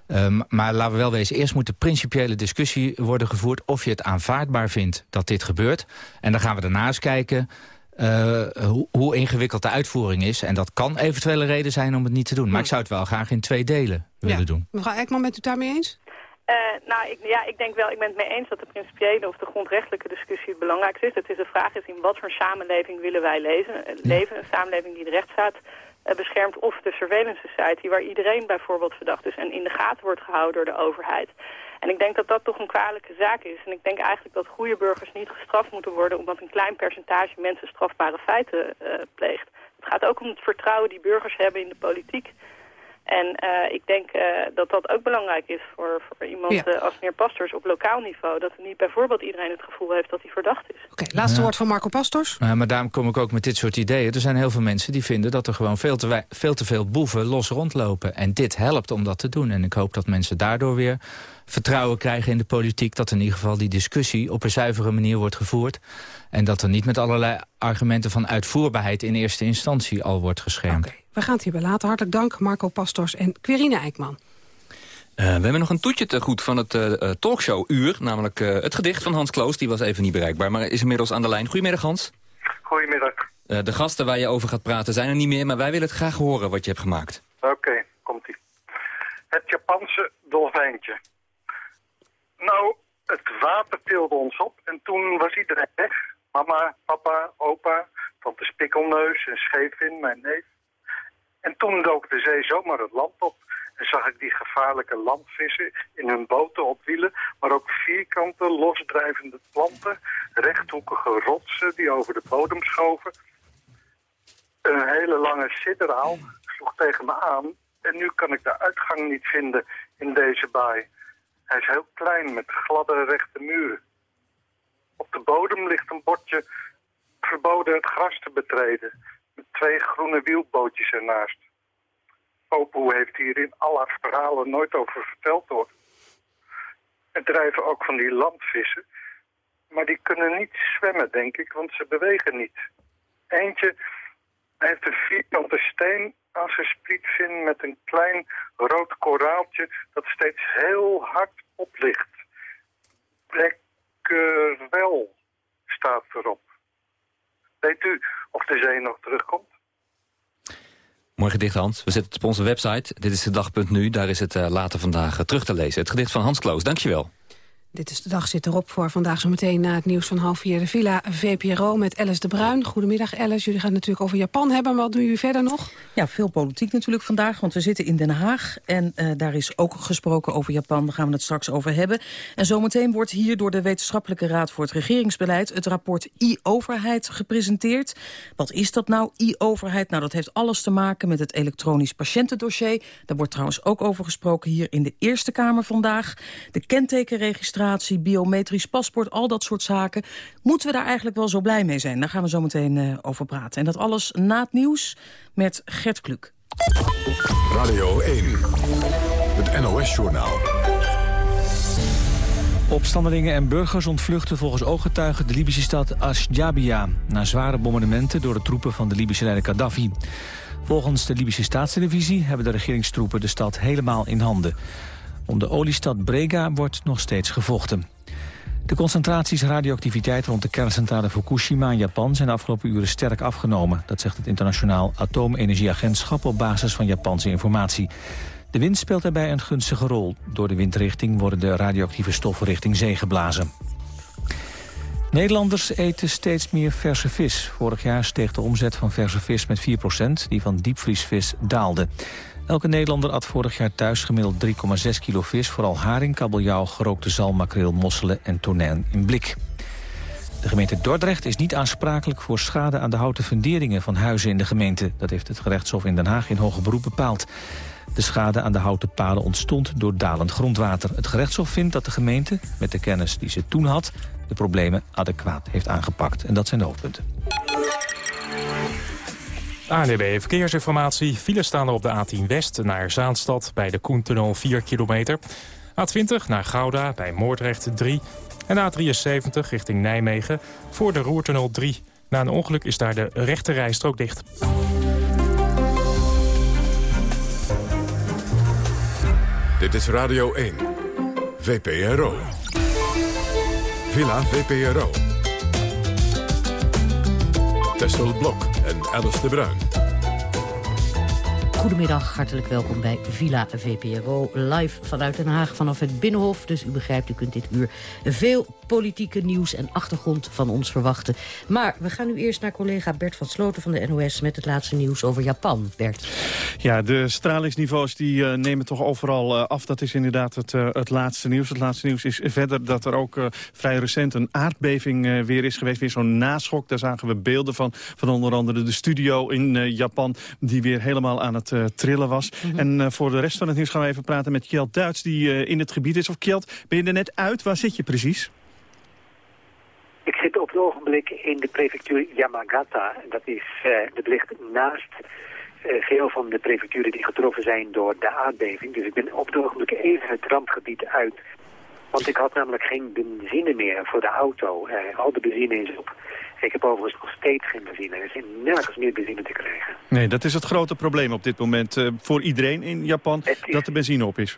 Speaker 8: Um, maar laten we wel wezen, eerst moet de principiële discussie worden gevoerd... of je het aanvaardbaar vindt dat dit gebeurt. En dan gaan we daarnaast kijken... Uh, hoe, hoe, ingewikkeld de uitvoering is. En dat kan eventuele reden zijn om het niet te doen. Maar ik zou het wel graag in twee delen willen
Speaker 7: ja.
Speaker 8: doen.
Speaker 7: Mevrouw Eijkman, bent u het daarmee eens?
Speaker 24: Uh, nou, ik, ja, ik denk wel, ik ben het mee eens dat de principiële of de grondrechtelijke discussie het belangrijkste is. Het is de vraag is in wat voor samenleving willen wij lezen, leven. Een samenleving die de rechtsstaat uh, beschermt of de surveillance society waar iedereen bijvoorbeeld verdacht is en in de gaten wordt gehouden door de overheid. En ik denk dat dat toch een kwalijke zaak is. En ik denk eigenlijk dat goede burgers niet gestraft moeten worden... omdat een klein percentage mensen strafbare feiten uh, pleegt. Het gaat ook om het vertrouwen die burgers hebben in de politiek. En uh, ik denk uh, dat dat ook belangrijk is voor, voor iemand ja. uh, als meneer Pastors op lokaal niveau. Dat niet bijvoorbeeld iedereen het gevoel heeft dat hij verdacht is.
Speaker 7: Oké, okay, laatste ja. woord van Marco Pastors.
Speaker 8: maar daarom kom ik ook met dit soort ideeën. Er zijn heel veel mensen die vinden dat er gewoon veel te, veel te veel boeven los rondlopen. En dit helpt om dat te doen. En ik hoop dat mensen daardoor weer vertrouwen krijgen in de politiek... dat in ieder geval die discussie op een zuivere manier wordt gevoerd. En dat er niet met allerlei argumenten van uitvoerbaarheid... in eerste instantie al wordt geschermd.
Speaker 7: Okay. We gaan het hierbij laten. Hartelijk dank Marco Pastors en Querine Eijkman.
Speaker 9: Uh, we hebben nog een toetje te goed van het uh, talkshow-uur. Namelijk uh, het gedicht van Hans Kloos. Die was even niet bereikbaar, maar is inmiddels aan de lijn. Goedemiddag Hans.
Speaker 25: Goedemiddag.
Speaker 9: de gasten waar je over gaat praten zijn er niet meer... maar wij willen het graag horen wat je hebt gemaakt.
Speaker 25: Oké, okay, komt-ie. Het Japanse dolfijntje. Nou, het water tilde ons op en toen was iedereen weg. Mama, papa, opa, tante Spikkelneus en Scheefin, mijn neef. En toen dook de zee zomaar het land op. En zag ik die gevaarlijke landvissen in hun boten op wielen. Maar ook vierkante, losdrijvende planten. Rechthoekige rotsen die over de bodem schoven. Een hele lange sidderaal sloeg tegen me aan. En nu kan ik de uitgang niet vinden in deze baai. Hij is heel klein met gladde rechte muren. Op de bodem ligt een bordje verboden het gras te betreden. Twee groene wielbootjes ernaast. Opoe heeft hier in al haar verhalen nooit over verteld hoor. Er drijven ook van die landvissen. Maar die kunnen niet zwemmen, denk ik, want ze bewegen niet. Eentje heeft een vierkante steen aan zijn splietvin met een klein rood koraaltje dat steeds heel hard oplicht. Bekkerwel staat erop. Weet u of de zee nog terugkomt?
Speaker 9: Mooi gedicht, Hans. We zetten het op onze website. Dit is de dag.nu. Daar is het uh, later vandaag uh, terug te lezen. Het gedicht van Hans Kloos. Dankjewel.
Speaker 7: Dit is de dag zit erop voor vandaag zo meteen na het nieuws van half vier. De Villa VPRO met Alice de Bruin. Goedemiddag Alice, jullie gaan natuurlijk over Japan hebben. Maar wat doen jullie verder nog?
Speaker 26: Ja, veel politiek natuurlijk vandaag, want we zitten in Den Haag. En uh, daar is ook gesproken over Japan, daar gaan we het straks over hebben. En zometeen wordt hier door de Wetenschappelijke Raad voor het Regeringsbeleid... het rapport e-overheid gepresenteerd. Wat is dat nou, e-overheid? Nou, dat heeft alles te maken met het elektronisch patiëntendossier. Daar wordt trouwens ook over gesproken hier in de Eerste Kamer vandaag. De kentekenregistratie biometrisch paspoort, al dat soort zaken. Moeten we daar eigenlijk wel zo blij mee zijn? Daar gaan we zo meteen uh, over praten. En dat alles na het nieuws met Gert Kluk.
Speaker 27: Radio 1, het NOS-journaal.
Speaker 2: Opstandelingen en burgers ontvluchten volgens ooggetuigen de Libische stad Ashdabia... na zware bombardementen door de troepen van de Libische leider Gaddafi. Volgens de Libische staatstelevisie hebben de regeringstroepen de stad helemaal in handen. Om de oliestad Brega wordt nog steeds gevochten. De concentraties radioactiviteit rond de kerncentrale Fukushima in Japan zijn de afgelopen uren sterk afgenomen. Dat zegt het internationaal atoomenergieagentschap op basis van Japanse informatie. De wind speelt daarbij een gunstige rol. Door de windrichting worden de radioactieve stoffen richting zee geblazen. Nederlanders eten steeds meer verse vis. Vorig jaar steeg de omzet van verse vis met 4% die van diepvriesvis daalde. Elke Nederlander at vorig jaar thuis gemiddeld 3,6 kilo vis... vooral haring, kabeljauw, gerookte zalm, makreel, mosselen en tonijn in blik. De gemeente Dordrecht is niet aansprakelijk voor schade aan de houten funderingen van huizen in de gemeente. Dat heeft het gerechtshof in Den Haag in hoger beroep bepaald. De schade aan de houten palen ontstond door dalend grondwater. Het gerechtshof vindt dat de gemeente, met de kennis die ze toen had... de problemen adequaat heeft aangepakt. En dat zijn de hoofdpunten.
Speaker 4: ANDB Verkeersinformatie. Files staan er op de A10 West naar Zaanstad bij de Koentunnel 4 kilometer. A20 naar Gouda bij Moordrecht 3. En A73 richting Nijmegen voor de Roertunnel 3. Na een ongeluk is daar de rechte rijstrook dicht.
Speaker 27: Dit is Radio 1. VPRO. Villa VPRO. Tessel Blok en Alice de Bruin.
Speaker 28: Goedemiddag, hartelijk welkom bij Villa VPRO. Live vanuit Den Haag vanaf het Binnenhof. Dus u begrijpt, u kunt dit uur veel politieke nieuws en achtergrond van ons verwachten. Maar we gaan nu eerst naar collega Bert van Sloten van de NOS... met het laatste nieuws over Japan. Bert.
Speaker 10: Ja, de stralingsniveaus die uh, nemen toch overal uh, af. Dat is inderdaad het, uh, het laatste nieuws. Het laatste nieuws is verder dat er ook vrij recent een aardbeving weer is geweest. Weer zo'n naschok. Daar zagen we beelden van. Van onder andere de studio in Japan die weer helemaal aan het trillen was. Mm -hmm. En voor de rest van het nieuws gaan we even praten met Kjeld Duits die in het gebied is. Of Kjeld, ben je er net uit? Waar zit je precies?
Speaker 29: Ik zit op het ogenblik in de prefectuur Yamagata. Dat, is, uh, dat ligt naast veel van de prefecturen die getroffen zijn door de aardbeving. Dus ik ben op het ogenblik even het rampgebied uit. Want ik had namelijk geen benzine meer voor de auto. Uh, al de benzine is op. Ik heb overigens nog steeds geen benzine. Er is nergens meer benzine te krijgen.
Speaker 10: Nee, dat is het grote probleem op dit moment uh, voor iedereen in Japan, is... dat de benzine op is.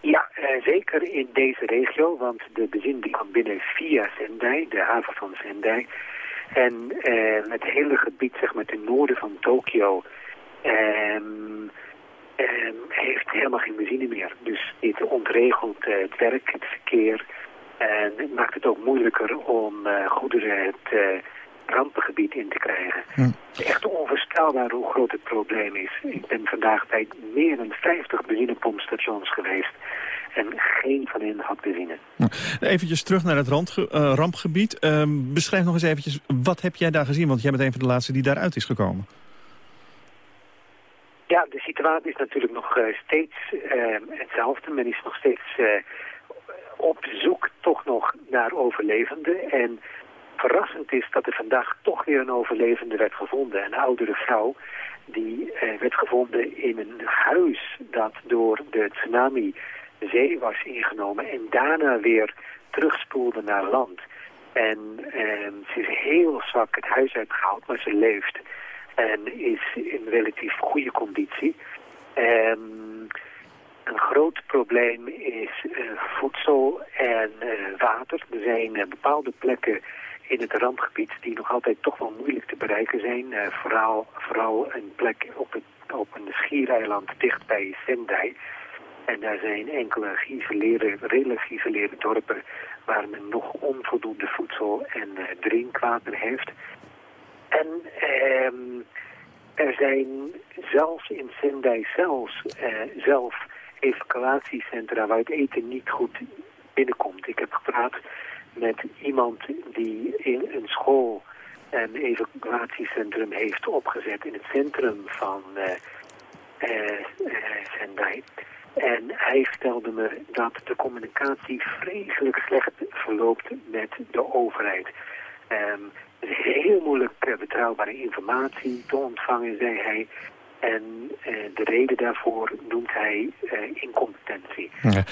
Speaker 29: Ja, uh, zeker in deze regio, want de benzine die kwam binnen via Sendai, de haven van Sendai. En uh, het hele gebied, zeg maar, ten noorden van Tokio, um, um, heeft helemaal geen benzine meer. Dus dit ontregelt het werk, het verkeer. En het maakt het ook moeilijker om goederen het rampengebied in te krijgen. Hm. Het is echt onvoorstelbaar hoe groot het probleem is. Ik ben vandaag bij meer dan 50 benzinepompstations geweest. En geen van hen had benzine.
Speaker 10: Even terug naar het randge uh, rampgebied. Uh, beschrijf nog eens eventjes, wat heb jij daar gezien? Want jij bent een van de laatste die daaruit is gekomen.
Speaker 29: Ja, de situatie is natuurlijk nog uh, steeds hetzelfde. Men is nog steeds op zoek toch nog naar overlevenden. En verrassend is dat er vandaag toch weer een overlevende werd gevonden. Een oudere vrouw die eh, werd gevonden in een huis dat door de tsunami zee was ingenomen en daarna weer terugspoelde naar land. En eh, ze is heel zwak het huis uitgehaald, maar ze leeft en is in relatief goede conditie. Um, Een groot probleem is voedsel en water. Er zijn bepaalde plekken in het randgebied die nog altijd toch wel moeilijk te bereiken zijn. vooral, vooral een plek op, het, op een schiereiland dicht bij Sendai. En daar zijn enkele geïsoleerde, redelijk geïsoleerde dorpen waar men nog onvoldoende voedsel en drinkwater heeft. En ehm, er zijn zelfs in Sendai zelfs, uh, zelf evacuatiecentra waar het eten niet goed binnenkomt. Ik heb gepraat met iemand die in een school een evacuatiecentrum heeft opgezet in het centrum van uh, Sendai. En hij vertelde me dat de communicatie vreselijk slecht verloopt met de overheid. Um, heel moeilijk betrouwbare informatie te ontvangen, zei hij. En uh, de reden daarvoor noemt hij uh, incompetentie. Ja.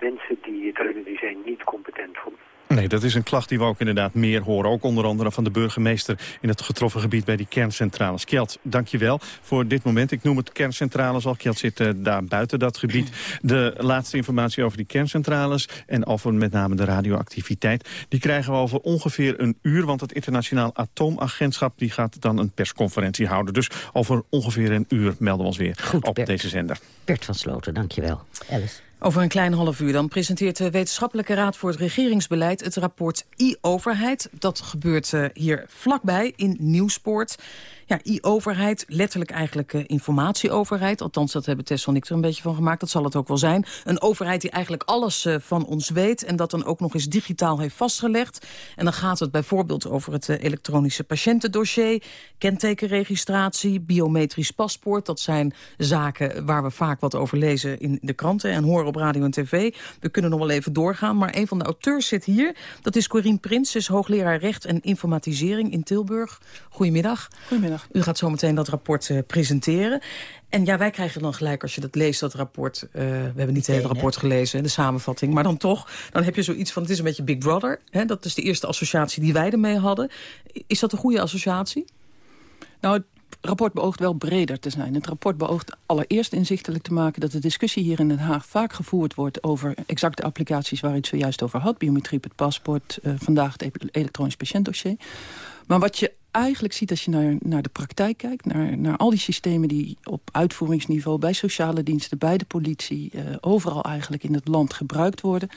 Speaker 29: mensen die het runnen, die zijn niet competent voor
Speaker 10: Nee, dat is een klacht die we ook inderdaad meer horen. Ook onder andere van de burgemeester in het getroffen gebied bij die kerncentrales. Kjeld, dank je wel voor dit moment. Ik noem het kerncentrales al. Kjeld zit uh, daar buiten dat gebied. De laatste informatie over die kerncentrales en over met name de radioactiviteit... die krijgen we over ongeveer een uur, want het Internationaal Atoomagentschap... die gaat dan een persconferentie houden. Dus over ongeveer een uur melden we ons weer Goed, op deze zender.
Speaker 28: Bert van Sloten, dank je wel. Alice.
Speaker 26: Over een klein half uur dan presenteert de Wetenschappelijke Raad voor het Regeringsbeleid het rapport e-overheid. Dat gebeurt uh, hier vlakbij in Nieuwspoort. Ja, e-overheid, letterlijk eigenlijk uh, informatieoverheid. Althans, dat hebben Tess en ik er een beetje van gemaakt. Dat zal het ook wel zijn. Een overheid die eigenlijk alles uh, van ons weet... en dat dan ook nog eens digitaal heeft vastgelegd. En dan gaat het bijvoorbeeld over het uh, elektronische patiëntendossier... kentekenregistratie, biometrisch paspoort. Dat zijn zaken waar we vaak wat over lezen in de kranten... en horen op radio en tv. We kunnen nog wel even doorgaan, maar een van de auteurs zit hier. Dat is Corine Prins, is hoogleraar recht en informatisering in Tilburg. Goedemiddag.
Speaker 30: Goedemiddag.
Speaker 26: U gaat zo meteen dat rapport uh, presenteren. En ja, wij krijgen dan gelijk, als je dat leest, dat rapport... Uh, we hebben niet het hele rapport gelezen, de samenvatting. Maar dan toch, dan heb je zoiets van, het is een beetje Big Brother. Hè? Dat is de eerste associatie die wij ermee hadden. Is dat een goede associatie?
Speaker 30: Nou, het rapport beoogt wel breder te zijn. Het rapport beoogt allereerst inzichtelijk te maken... dat de discussie hier in Den Haag vaak gevoerd wordt... over exacte applicaties waar u het zojuist over had. Biometrie op het paspoort, uh, vandaag het elektronisch patiëntdossier. Maar wat je eigenlijk ziet als je naar, naar de praktijk kijkt... Naar, naar al die systemen die op uitvoeringsniveau... bij sociale diensten, bij de politie... Uh, overal eigenlijk in het land gebruikt worden...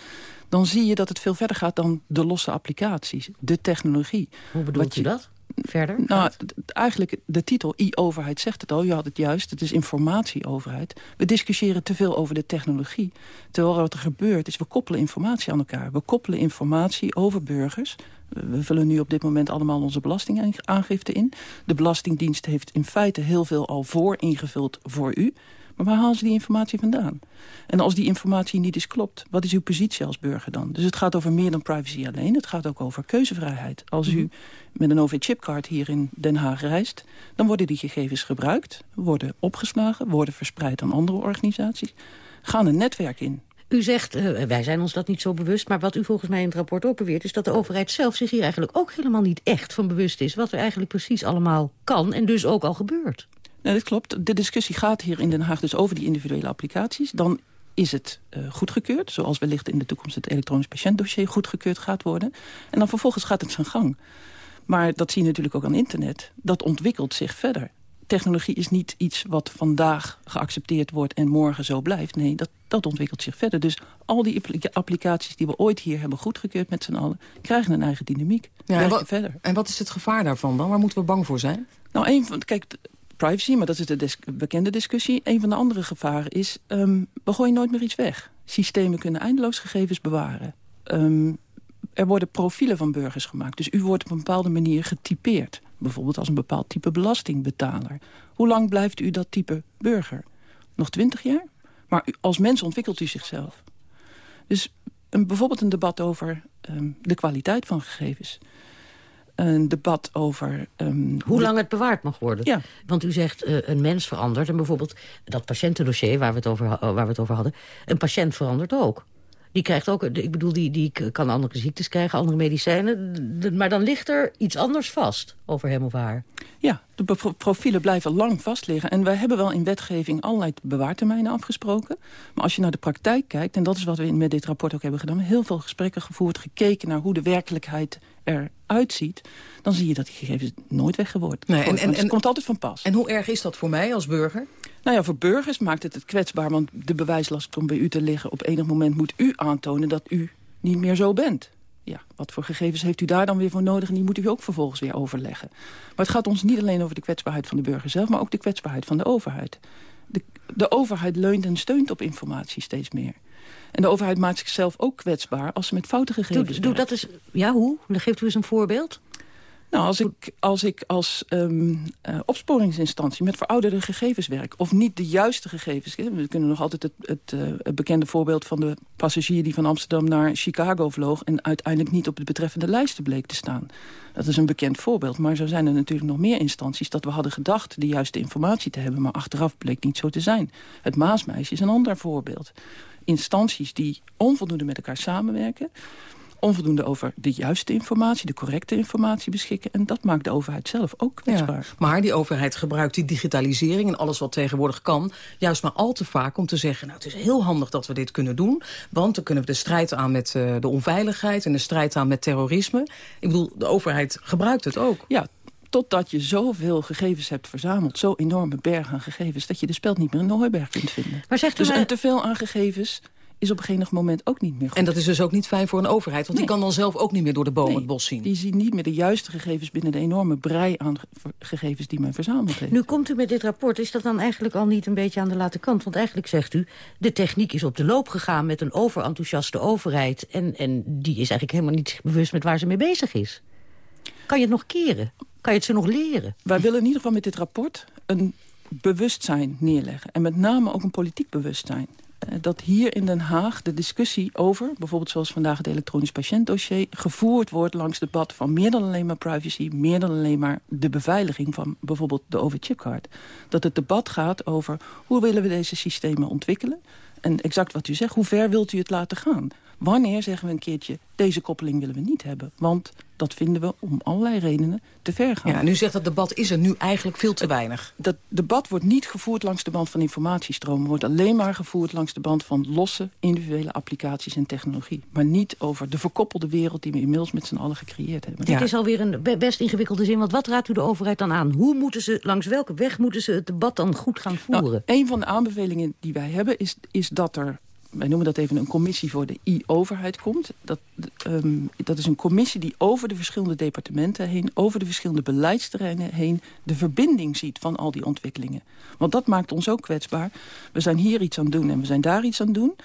Speaker 30: dan zie je dat het veel verder gaat dan de losse applicaties. De technologie.
Speaker 28: Hoe bedoelt je, dat? Verder?
Speaker 30: Nou, eigenlijk de titel e-overheid zegt het al. Je had het juist, het is informatieoverheid. We discussiëren te veel over de technologie. Terwijl wat er gebeurt is, we koppelen informatie aan elkaar. We koppelen informatie over burgers we vullen nu op dit moment allemaal onze belastingaangifte in. De Belastingdienst heeft in feite heel veel al voor ingevuld voor u. Maar waar halen ze die informatie vandaan? En als die informatie niet is klopt, wat is uw positie als burger dan? Dus het gaat over meer dan privacy alleen. Het gaat ook over keuzevrijheid. Als u mhm. met een OV-chipcard hier in Den Haag reist... dan worden die gegevens gebruikt, worden opgeslagen... worden verspreid aan andere organisaties, gaan een netwerk in.
Speaker 28: U zegt, uh, wij zijn ons dat niet zo bewust... maar wat u volgens mij in het rapport ook beweert... is dat de overheid zelf zich hier eigenlijk ook helemaal niet echt van bewust is... wat er eigenlijk precies allemaal kan en dus ook al gebeurt.
Speaker 30: Nee, dat klopt. De discussie gaat hier in Den Haag dus over die individuele applicaties. Dan is het uh, goedgekeurd, zoals wellicht in de toekomst... het elektronisch patiëntdossier goedgekeurd gaat worden. En dan vervolgens gaat het zijn gang. Maar dat zie je natuurlijk ook aan internet. Dat ontwikkelt zich verder technologie is niet iets wat vandaag geaccepteerd wordt en morgen zo blijft. Nee, dat, dat ontwikkelt zich verder. Dus al die applicaties die we ooit hier hebben goedgekeurd met z'n allen... krijgen een eigen dynamiek.
Speaker 26: Ja, en, wat, verder. en wat is het gevaar daarvan dan? Waar moeten we bang voor zijn?
Speaker 30: Nou, een van, kijk, privacy, maar dat is de bekende discussie. Een van de andere gevaren is, um, we gooien nooit meer iets weg. Systemen kunnen eindeloos gegevens bewaren. Um, er worden profielen van burgers gemaakt. Dus u wordt op een bepaalde manier getypeerd. Bijvoorbeeld als een bepaald type belastingbetaler. Hoe lang blijft u dat type burger? Nog twintig jaar? Maar u, als mens ontwikkelt u zichzelf. Dus een, bijvoorbeeld een debat over um, de kwaliteit van gegevens. Een debat over... Um,
Speaker 28: hoe lang het bewaard mag worden. Ja. Want u zegt uh, een mens verandert. En bijvoorbeeld dat patiëntendossier waar we, het over, waar we het over hadden. Een patiënt verandert ook. Die krijgt ook, ik bedoel, die, die kan andere ziektes krijgen, andere medicijnen. Maar dan ligt er iets anders vast over hem of haar.
Speaker 30: Ja, de profielen blijven lang vast liggen. En wij hebben wel in wetgeving allerlei bewaartermijnen afgesproken. Maar als je naar de praktijk kijkt, en dat is wat we met dit rapport ook hebben gedaan... heel veel gesprekken gevoerd, gekeken naar hoe de werkelijkheid eruit ziet... dan zie je dat die gegevens nooit weggewoord. Nee, en, en, en, het komt altijd van pas.
Speaker 26: En hoe erg is dat voor mij als burger?
Speaker 30: Nou ja, voor burgers maakt het het kwetsbaar, want de bewijslast komt bij u te liggen. Op enig moment moet u aantonen dat u niet meer zo bent. Ja, wat voor gegevens heeft u daar dan weer voor nodig... en die moet u ook vervolgens weer overleggen. Maar het gaat ons niet alleen over de kwetsbaarheid van de burger zelf... maar ook de kwetsbaarheid van de overheid. De, de overheid leunt en steunt op informatie steeds meer. En de overheid maakt zichzelf ook kwetsbaar als ze met foute gegevens doe,
Speaker 28: doe dat is, Ja, hoe? Dan geeft u eens een voorbeeld.
Speaker 30: Nou, als ik als, ik als um, uh, opsporingsinstantie met verouderde gegevens werk... of niet de juiste gegevens... we kunnen nog altijd het, het, uh, het, bekende voorbeeld van de passagier... die van Amsterdam naar Chicago vloog... en uiteindelijk niet op de betreffende lijsten bleek te staan. Dat is een bekend voorbeeld. Maar zo zijn er natuurlijk nog meer instanties... dat we hadden gedacht de juiste informatie te hebben... maar achteraf bleek niet zo te zijn. Het Maasmeisje is een ander voorbeeld instanties die onvoldoende met elkaar samenwerken onvoldoende over de juiste informatie, de correcte informatie beschikken. En dat maakt de overheid zelf ook kwetsbaar.
Speaker 26: maar die overheid gebruikt die digitalisering en alles wat tegenwoordig kan... juist maar al te vaak om te zeggen... nou, het is heel handig dat we dit kunnen doen... want dan kunnen we de strijd aan met uh, de onveiligheid... en de strijd aan met terrorisme. Ik bedoel, de overheid gebruikt het ook.
Speaker 30: Ja, totdat je zoveel gegevens hebt verzameld... zo enorme berg aan gegevens... dat je de speld niet meer in de hooiberg kunt vinden.
Speaker 28: Maar zegt
Speaker 30: dus een teveel aan gegevens is op een gegeven moment ook niet meer goed.
Speaker 26: En dat is dus ook niet fijn voor een overheid, want die kan dan zelf ook niet meer door de boom het bos zien.
Speaker 30: die zien niet meer de juiste gegevens binnen de enorme brei aan gegevens die men verzameld heeft.
Speaker 28: Nu komt u met dit rapport, is dat dan eigenlijk al niet een beetje aan de late kant? Want eigenlijk zegt u, de techniek is op de loop gegaan met een overenthousiaste overheid en, en die is eigenlijk helemaal niet bewust met waar ze mee bezig is. Kan je het nog keren? Kan je het ze nog leren?
Speaker 30: Wij willen in ieder geval met dit rapport een bewustzijn neerleggen. En met name ook een politiek bewustzijn. Eh, dat hier in Den Haag de discussie over... bijvoorbeeld zoals vandaag het elektronisch patiëntdossier... gevoerd wordt langs het debat van meer dan alleen maar privacy... meer dan alleen maar de beveiliging van bijvoorbeeld de overchipkaart. Dat het debat gaat over hoe willen we deze systemen ontwikkelen... en exact wat u zegt, hoe ver wilt u het laten gaan? Wanneer zeggen we een keertje, deze koppeling willen we niet hebben? Want dat vinden we om allerlei redenen te ver gaan.
Speaker 26: Ja, nu zegt dat debat is er nu eigenlijk veel te weinig.
Speaker 30: Dat debat wordt niet gevoerd langs de band van informatiestromen. wordt alleen maar gevoerd langs de band van losse individuele applicaties en technologie. Maar niet over de verkoppelde wereld die we inmiddels met z'n allen gecreëerd hebben.
Speaker 28: Dit is alweer een best ingewikkelde zin, want wat raadt u de overheid dan aan? Hoe moeten ze, langs welke weg moeten ze het debat dan goed gaan nou, voeren?
Speaker 30: Nou, een van de aanbevelingen die wij hebben is, is dat er wij noemen dat even een commissie voor de e-overheid komt. Dat, ehm, dat is een commissie die over de verschillende departementen heen... over de verschillende beleidsterreinen heen... de verbinding ziet van al die ontwikkelingen. Want dat maakt ons ook kwetsbaar. We zijn hier iets aan het doen en we zijn daar iets aan doen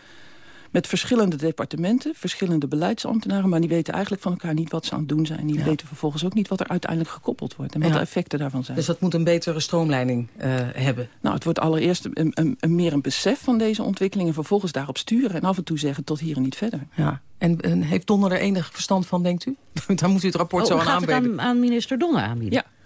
Speaker 30: met verschillende departementen, verschillende beleidsambtenaren... maar die weten eigenlijk van elkaar niet wat ze aan het doen zijn. Die weten vervolgens ook niet wat er uiteindelijk gekoppeld wordt... en wat de effecten daarvan zijn.
Speaker 26: Dus dat moet een betere stroomleiding uh, hebben?
Speaker 30: Nou, het wordt allereerst een, een, een, meer een besef van deze ontwikkelingen... vervolgens daarop sturen en af en toe zeggen tot hier en niet verder.
Speaker 26: Ja. En, en heeft Donner er enig verstand van, denkt u? Dan moet u het rapport
Speaker 28: oh,
Speaker 26: zo aan
Speaker 28: aanbieden.
Speaker 26: gaat het
Speaker 28: aan, aan minister Donner aanbieden?
Speaker 30: Ja.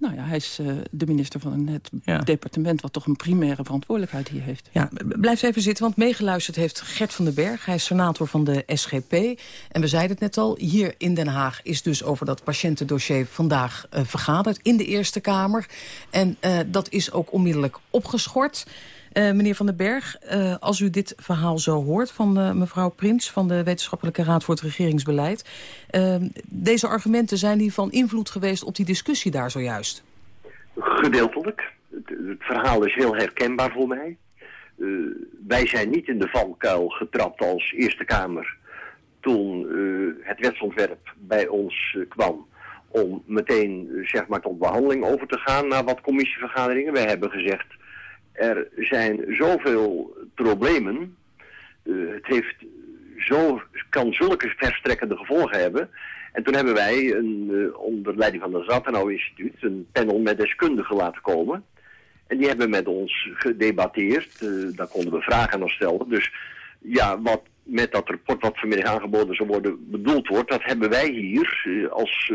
Speaker 30: Nou ja, hij is uh, de minister van het departement... wat toch een primaire verantwoordelijkheid hier heeft.
Speaker 26: Ja, blijf even zitten, want meegeluisterd heeft Gert van den Berg. Hij is senator van de SGP. En we zeiden het net al, hier in Den Haag is dus over dat patiëntendossier vandaag uh, vergaderd in de Eerste Kamer. En uh, dat is ook onmiddellijk opgeschort. Uh, meneer Van den Berg, uh, als u dit verhaal zo hoort van uh, mevrouw Prins... van de Wetenschappelijke Raad voor het Regeringsbeleid... deze argumenten, zijn die van invloed geweest op die discussie daar zojuist?
Speaker 31: Gedeeltelijk. Het, het verhaal is heel herkenbaar voor mij. wij zijn niet in de valkuil getrapt als Eerste Kamer... toen het wetsontwerp bij ons kwam om meteen zeg maar, tot behandeling over te gaan... naar wat commissievergaderingen. Wij hebben gezegd er zijn zoveel problemen. Uh, het heeft zo, kan zulke verstrekkende gevolgen hebben. En toen hebben wij een, uh, onder leiding van het Zattenau Instituut een panel met deskundigen laten komen. En die hebben met ons gedebatteerd. Uh, daar konden we vragen aan stellen. Dus ja, wat met dat rapport wat vanmiddag aangeboden zou worden bedoeld wordt, dat hebben wij hier als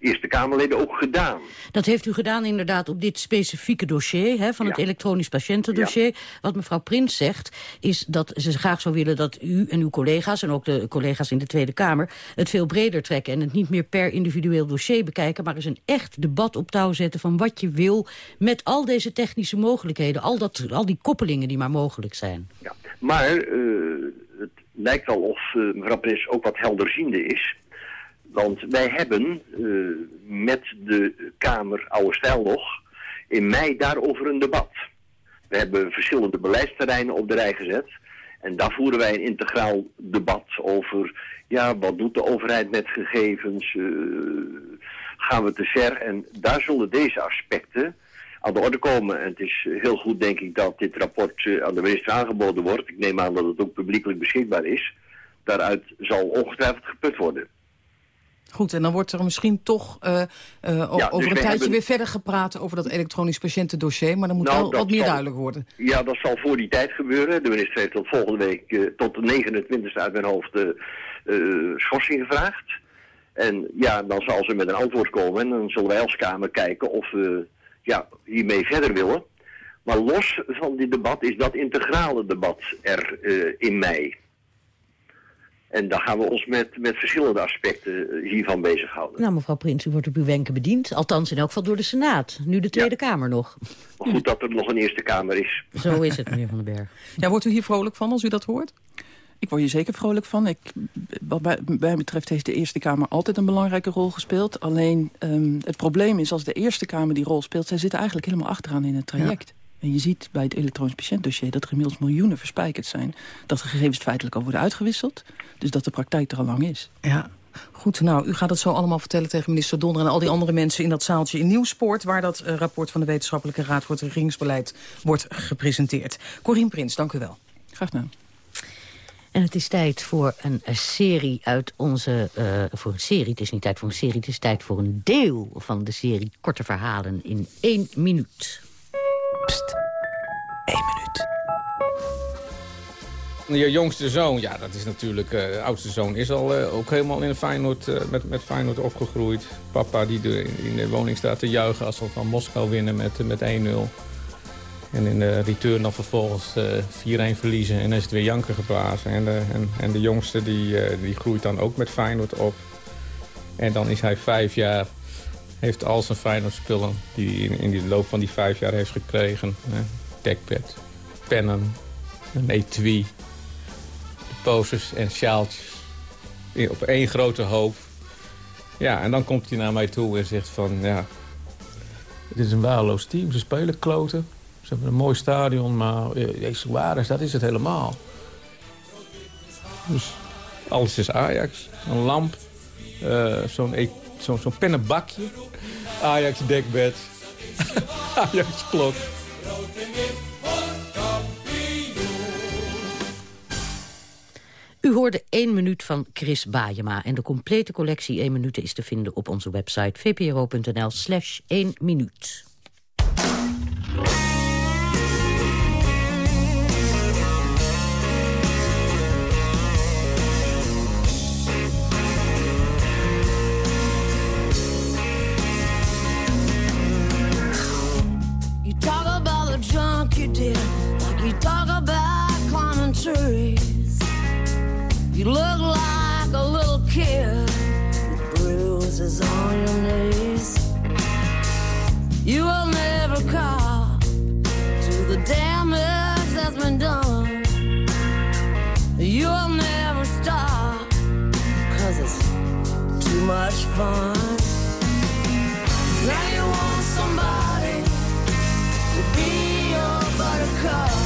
Speaker 31: Eerste Kamerleden ook gedaan.
Speaker 28: Dat heeft u gedaan inderdaad op dit specifieke dossier hè, van het elektronisch patiëntendossier. Wat mevrouw Prins zegt is dat ze graag zou willen dat u en uw collega's... en ook de collega's in de Tweede Kamer het veel breder trekken... en het niet meer per individueel dossier bekijken... maar eens een echt debat op touw zetten van wat je wil... met al deze technische mogelijkheden, al, dat, al die koppelingen die maar mogelijk zijn.
Speaker 31: Ja, maar uh, het lijkt wel of uh, mevrouw Prins ook wat helderziende is... Want wij hebben uh, met de Kamer Oude Stijl nog in mei daarover een debat. We hebben verschillende beleidsterreinen op de rij gezet. En daar voeren wij een integraal debat over... ja, wat doet de overheid met gegevens? Uh, gaan we te ver? En daar zullen deze aspecten aan de orde komen. En het is heel goed, denk ik, dat dit rapport uh, aan de minister aangeboden wordt. Ik neem aan dat het ook publiekelijk beschikbaar is. Daaruit zal ongetwijfeld geput worden.
Speaker 26: Goed, en dan wordt er misschien toch uh, uh, ja, over dus een tijdje hebben... weer verder gepraat over dat elektronisch patiëntendossier. Maar dan moet nou, wel wat meer
Speaker 31: zal,
Speaker 26: duidelijk worden.
Speaker 31: Ja, dat zal voor die tijd gebeuren. De minister heeft tot volgende week, uh, tot de 29e uit mijn hoofd, de schorsing gevraagd. En ja, dan zal ze met een antwoord komen. En dan zullen wij als Kamer kijken of we ja, hiermee verder willen. Maar los van dit debat is dat integrale debat er in mei. En daar gaan we ons met, met verschillende aspecten hiervan bezighouden.
Speaker 28: Nou, mevrouw Prins, u wordt op uw wenken bediend. Althans in elk geval door de Senaat. Nu de Tweede ja. Kamer nog.
Speaker 31: Goed dat er nog een Eerste Kamer is.
Speaker 28: Zo is het, meneer Van den Berg.
Speaker 26: Ja, wordt u hier vrolijk van als u dat hoort?
Speaker 30: Ik word hier zeker vrolijk van. Ik, wat bij, mij betreft heeft de Eerste Kamer altijd een belangrijke rol gespeeld. Alleen um, het probleem is als de Eerste Kamer die rol speelt... zij zitten eigenlijk helemaal achteraan in het traject. Ja. En je ziet bij het elektronisch patiëntdossier dat er inmiddels miljoenen verspijkerd zijn. Dat de gegevens feitelijk al worden uitgewisseld. Dus dat de praktijk er al lang is.
Speaker 26: Ja, Goed, nou, u gaat het zo allemaal vertellen tegen minister Donner... en al die andere mensen in dat zaaltje in Nieuwspoort... waar dat uh, rapport van de Wetenschappelijke Raad voor het Regeringsbeleid wordt gepresenteerd. Corien Prins, dank u wel.
Speaker 30: Graag gedaan.
Speaker 28: En het is tijd voor een, een serie uit onze... Uh, voor een serie, het is niet tijd voor een serie... het is tijd voor een deel van de serie Korte Verhalen in één minuut.
Speaker 32: Pst, één minuut. Je jongste zoon, ja, dat is natuurlijk... De oudste zoon is al uh, ook helemaal in Feyenoord, uh, met, met Feyenoord opgegroeid. Papa die in de woning staat te juichen als ze van Moskou winnen met, met 1-0. En in de return dan vervolgens 4-1 verliezen en dan is het weer janken geblazen. En de, en, en de jongste die, die groeit dan ook met Feyenoord op. En dan is hij vijf jaar heeft al zijn Feyenoord spullen die hij in, de loop van die vijf jaar heeft gekregen. Dekbed, pennen, een etui, de posters en sjaaltjes. Op één grote hoop. Ja, en dan komt hij naar mij toe en zegt van... ja, het is een waardeloos team. Ze spelen kloten. Ze hebben een mooi stadion, maar deze waardes, dat is het helemaal. Dus alles is Ajax. Een lamp, uh, zo'n e zo'n zo pennenbakje. Ajax dekbed. Ajax klok.
Speaker 28: U hoorde 1 minuut van Chris Bajema. En de complete collectie 1 minuten is te vinden op onze website vpro.nl slash 1 minuut. You look like a little kid with bruises on your knees. You will never call to the damage that's been done. You will never stop, cause it's too much fun. Now you want somebody to be your buttercup.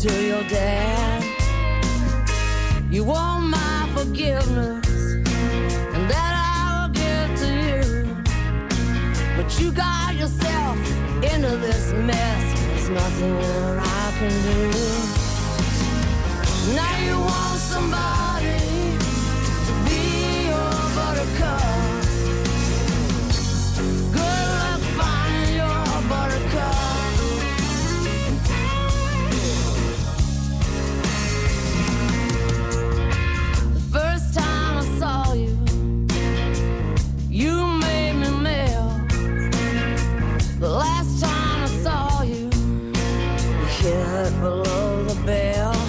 Speaker 33: To your dad. You want my forgiveness, and that I will give to you. But you got yourself into this mess. There's nothing I can do. Now you want somebody to be your buttercup. kid below the bell.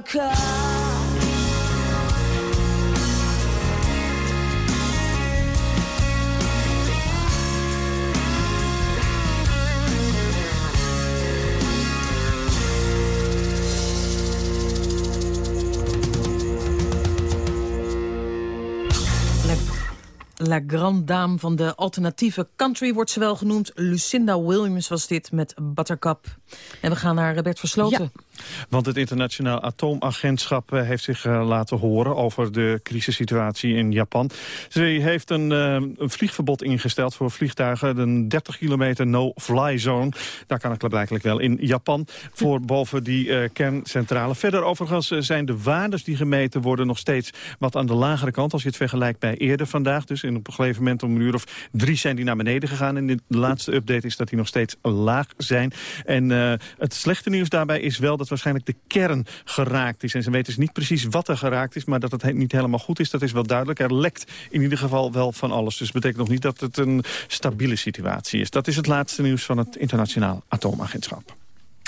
Speaker 33: America.
Speaker 26: La Grande Dame van de alternatieve country wordt ze wel genoemd. Lucinda Williams was dit met Buttercup. En we gaan naar Bert Versloten.
Speaker 10: Want het internationaal atoomagentschap eh, heeft zich eh, laten horen over de crisissituatie in Japan. Ze heeft een, eh, een vliegverbod ingesteld voor vliegtuigen, een 30 kilometer no-fly zone. Daar kan ik blijkbaar wel in Japan, voor boven die kerncentrale. Verder overigens zijn de waardes die gemeten worden nog steeds wat aan de lagere kant, als je het vergelijkt bij eerder vandaag. Dus in op een gegeven moment om een uur of drie zijn die naar beneden gegaan. En de laatste update is dat die nog steeds laag zijn. En het slechte nieuws daarbij is wel dat waarschijnlijk de kern geraakt is. En ze weten dus niet precies wat er geraakt is, maar dat het niet helemaal goed is, dat is wel duidelijk. Er lekt in ieder geval wel van alles. Dus dat betekent nog niet dat het een stabiele situatie is. Dat is het laatste nieuws van het internationaal atoomagentschap.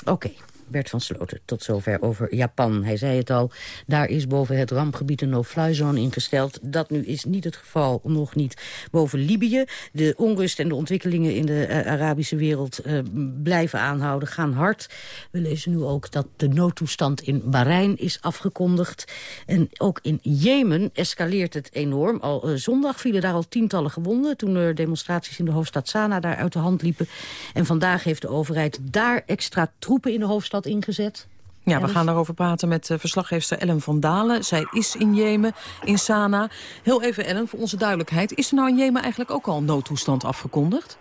Speaker 28: Oké. Bert van Sloten, tot zover over Japan. Hij zei het al, daar is boven het rampgebied een no-fly zone ingesteld. Dat nu is niet het geval, nog niet boven Libië. De onrust en de ontwikkelingen in de uh, Arabische wereld uh, blijven aanhouden, gaan hard. We lezen nu ook dat de noodtoestand in Bahrein is afgekondigd. En ook in Jemen escaleert het enorm. Al uh, zondag vielen daar al tientallen gewonden... toen er demonstraties in de hoofdstad Sanaa daar uit de hand liepen. En vandaag heeft de overheid daar extra troepen in de hoofdstad ingezet.
Speaker 26: Ja, we gaan daarover praten met uh, verslaggeefster Ellen van Dalen. Zij is in Jemen, in Sanaa. Heel even, Ellen, voor onze duidelijkheid. Is er nou in Jemen eigenlijk ook al een noodtoestand afgekondigd?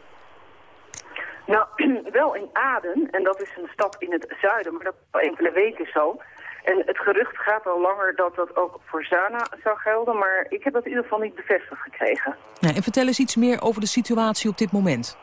Speaker 34: Nou, wel in Aden. En dat is een stad in het zuiden, maar dat is al enkele weken zo. En het gerucht gaat al langer dat dat ook voor Sanaa zou gelden. Maar ik heb dat in ieder geval niet bevestigd gekregen.
Speaker 26: Ja, en vertel eens iets meer over de situatie op dit moment.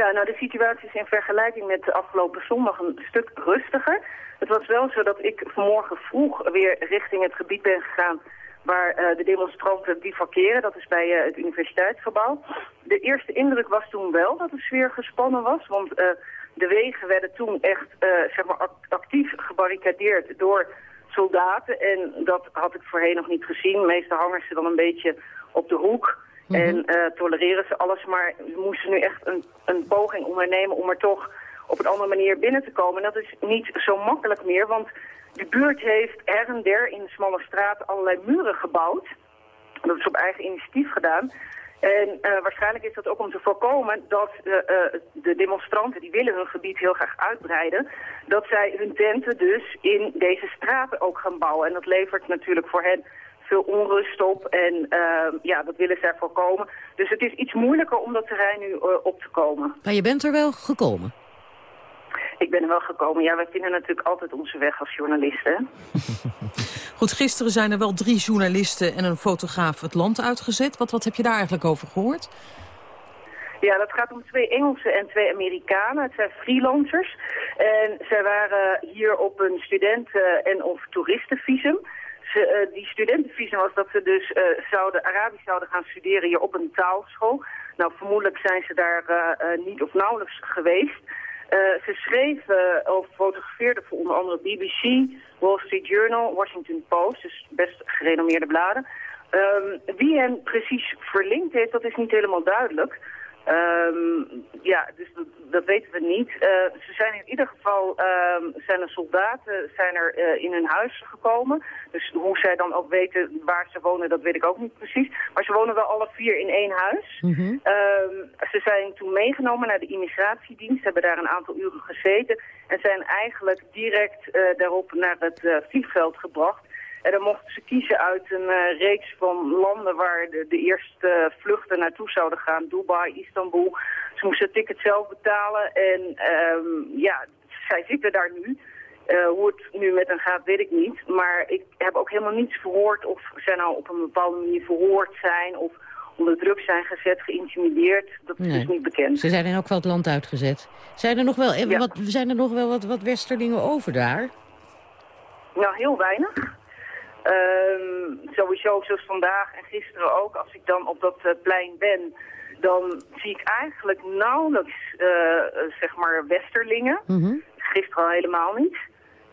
Speaker 34: Ja, nou de situatie is in vergelijking met de afgelopen zondag een stuk rustiger. Het was wel zo dat ik vanmorgen vroeg weer richting het gebied ben gegaan waar uh, de demonstranten bivakeren. Dat is bij uh, het universiteitsgebouw. De eerste indruk was toen wel dat de sfeer gespannen was, want uh, de wegen werden toen echt zeg maar actief gebarricadeerd door soldaten. En dat had ik voorheen nog niet gezien. Meestal hangen ze dan een beetje op de hoek. -hmm. En uh, tolereren ze alles, maar moesten nu echt een, een poging ondernemen om er toch op een andere manier binnen te komen. En dat is niet zo makkelijk meer, want de buurt heeft her en der in smalle straten allerlei muren gebouwd. Dat is op eigen initiatief gedaan. En uh, waarschijnlijk is dat ook om te voorkomen dat uh, de demonstranten, die willen hun gebied heel graag uitbreiden, dat zij hun tenten dus in deze straten ook gaan bouwen. En dat levert natuurlijk voor hen veel onrust op en uh, ja, dat willen zij voorkomen. Dus het is iets moeilijker om dat terrein nu uh, op te komen.
Speaker 28: Maar je bent er wel gekomen?
Speaker 34: Ik ben er wel gekomen. Ja, wij vinden natuurlijk altijd onze weg als journalisten.
Speaker 26: Goed, gisteren zijn er wel drie journalisten en een fotograaf het land uitgezet. Wat, wat heb je daar eigenlijk over gehoord?
Speaker 34: Ja, dat gaat om twee Engelsen en twee Amerikanen. Het zijn freelancers. En zij waren hier op een studenten- en of toeristenvisum. Ze, eh, die studentenvisum was dat ze dus uh, zouden, Arabisch zouden gaan studeren hier op een taalschool. Nou, vermoedelijk zijn ze daar uh, niet of nauwelijks geweest. ze schreven of fotografeerden voor onder andere BBC, Wall Street Journal, Washington Post, dus best gerenommeerde bladen. Um, wie hen precies verlinkt heeft, dat is niet helemaal duidelijk. Um, ja, dus dat, dat, weten we niet. Uh, ze zijn in ieder geval, um, zijn er soldaten zijn er uh, in hun huis gekomen. Dus hoe zij dan ook weten waar ze wonen, dat weet ik ook niet precies. Maar ze wonen wel alle vier in één huis. Mm -hmm. um, ze zijn toen meegenomen naar de immigratiedienst, hebben daar een aantal uren gezeten. En zijn eigenlijk direct uh, daarop naar het vliegveld gebracht. En dan mochten ze kiezen uit een uh, reeks van landen waar de, de eerste vluchten naartoe zouden gaan. Dubai, Istanbul. Ze moesten het ticket zelf betalen. En um, ja, zij zitten daar nu. Uh, hoe het nu met hen gaat, weet ik niet. Maar ik heb ook helemaal niets verhoord of zij nou op een bepaalde manier verhoord zijn... of onder druk zijn gezet, geïntimideerd. Dat is nee. dus niet bekend.
Speaker 28: Ze zijn in ook wel het land uitgezet. Zijn er nog wel, ja. wat, zijn er nog wel wat, wat westerlingen over daar?
Speaker 34: Nou, heel weinig. Um, sowieso, zoals vandaag en gisteren ook, als ik dan op dat uh, plein ben, dan zie ik eigenlijk nauwelijks, uh, zeg maar, westerlingen. Mm -hmm. Gisteren al helemaal niet.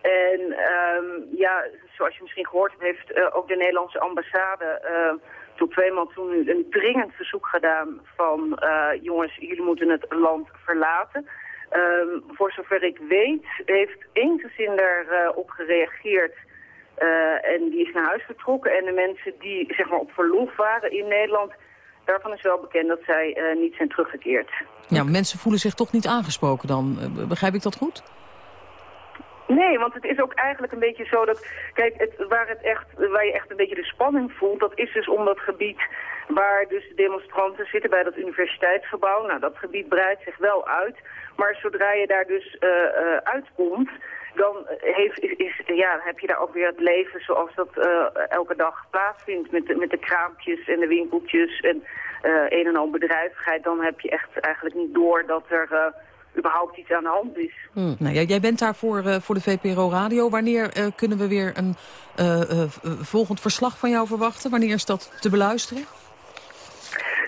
Speaker 34: En um, ja, zoals je misschien gehoord hebt, heeft uh, ook de Nederlandse ambassade toen tweemaal toen een dringend verzoek gedaan van jongens, jullie moeten het land verlaten. Um, voor zover ik weet, heeft één gezin daarop gereageerd uh, en die is naar huis vertrokken. En de mensen die zeg maar, op verlof waren in Nederland... daarvan is wel bekend dat zij uh, niet zijn teruggekeerd.
Speaker 26: Ja, mensen voelen zich toch niet aangesproken dan. Uh, begrijp ik dat goed?
Speaker 34: Nee, want het is ook eigenlijk een beetje zo dat... Kijk, het, waar, het echt, waar je echt een beetje de spanning voelt... dat is dus om dat gebied waar dus de demonstranten zitten bij dat universiteitsgebouw. Nou, dat gebied breidt zich wel uit. Maar zodra je daar dus uitkomt dan heeft, is, is, ja, heb je daar ook weer het leven zoals dat uh, elke dag plaatsvindt met de, met de kraampjes en de winkeltjes en uh, een en al bedrijvigheid. Dan heb je echt eigenlijk niet door dat er uh, überhaupt iets aan de hand is.
Speaker 26: Hmm. Nou, jij bent daar voor, voor de VPRO Radio. Wanneer kunnen we weer een volgend verslag van jou verwachten? Wanneer is dat te beluisteren?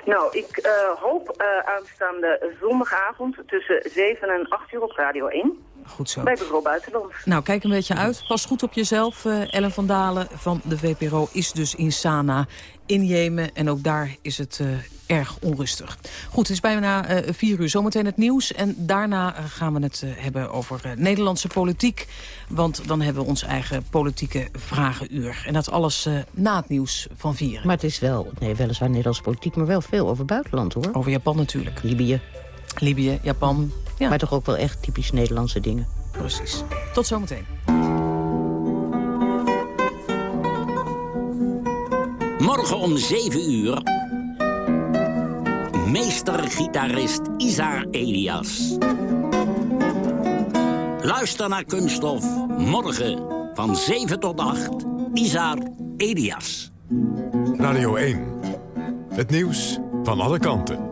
Speaker 34: Nou, ik hoop aanstaande zondagavond tussen 7 en 8 uur op Radio 1.
Speaker 26: Goed zo.
Speaker 34: Bij Bureau Buitenland.
Speaker 26: Nou, kijk een beetje uit. Pas goed op jezelf. Uh, Ellen van Dalen van de VPRO is dus in Sana in Jemen. En ook daar is het uh, erg onrustig. Goed, het is bijna uh, vier uur. Zometeen het nieuws. En daarna gaan we het hebben over Nederlandse politiek. Want dan hebben we ons eigen politieke vragenuur. En dat alles na het nieuws van vieren.
Speaker 28: Maar het is wel, nee, weliswaar Nederlandse politiek... maar wel veel over buitenland, hoor.
Speaker 26: Over Japan natuurlijk.
Speaker 28: Libië.
Speaker 26: Libië, Japan.
Speaker 28: Ja. Maar toch ook wel echt typisch Nederlandse dingen.
Speaker 26: Precies. Tot zometeen.
Speaker 35: Morgen om 7 uur. Meestergitarist Isa Elias. Luister naar Kunststof. Morgen van 7 tot 8. Isar Elias.
Speaker 1: Radio 1. Het nieuws van alle kanten.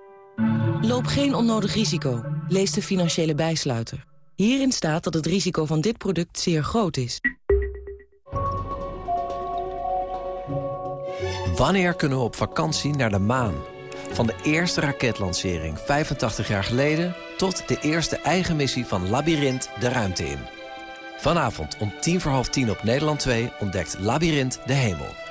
Speaker 36: Loop geen onnodig risico. Lees de financiële bijsluiter. Hierin staat dat het risico van dit product zeer groot is.
Speaker 37: Wanneer kunnen we op vakantie naar de maan? Van de eerste raketlancering 85 jaar geleden... tot de eerste eigen missie van Labyrinth de ruimte in. Vanavond om tien voor half tien op Nederland 2 ontdekt Labyrinth de hemel.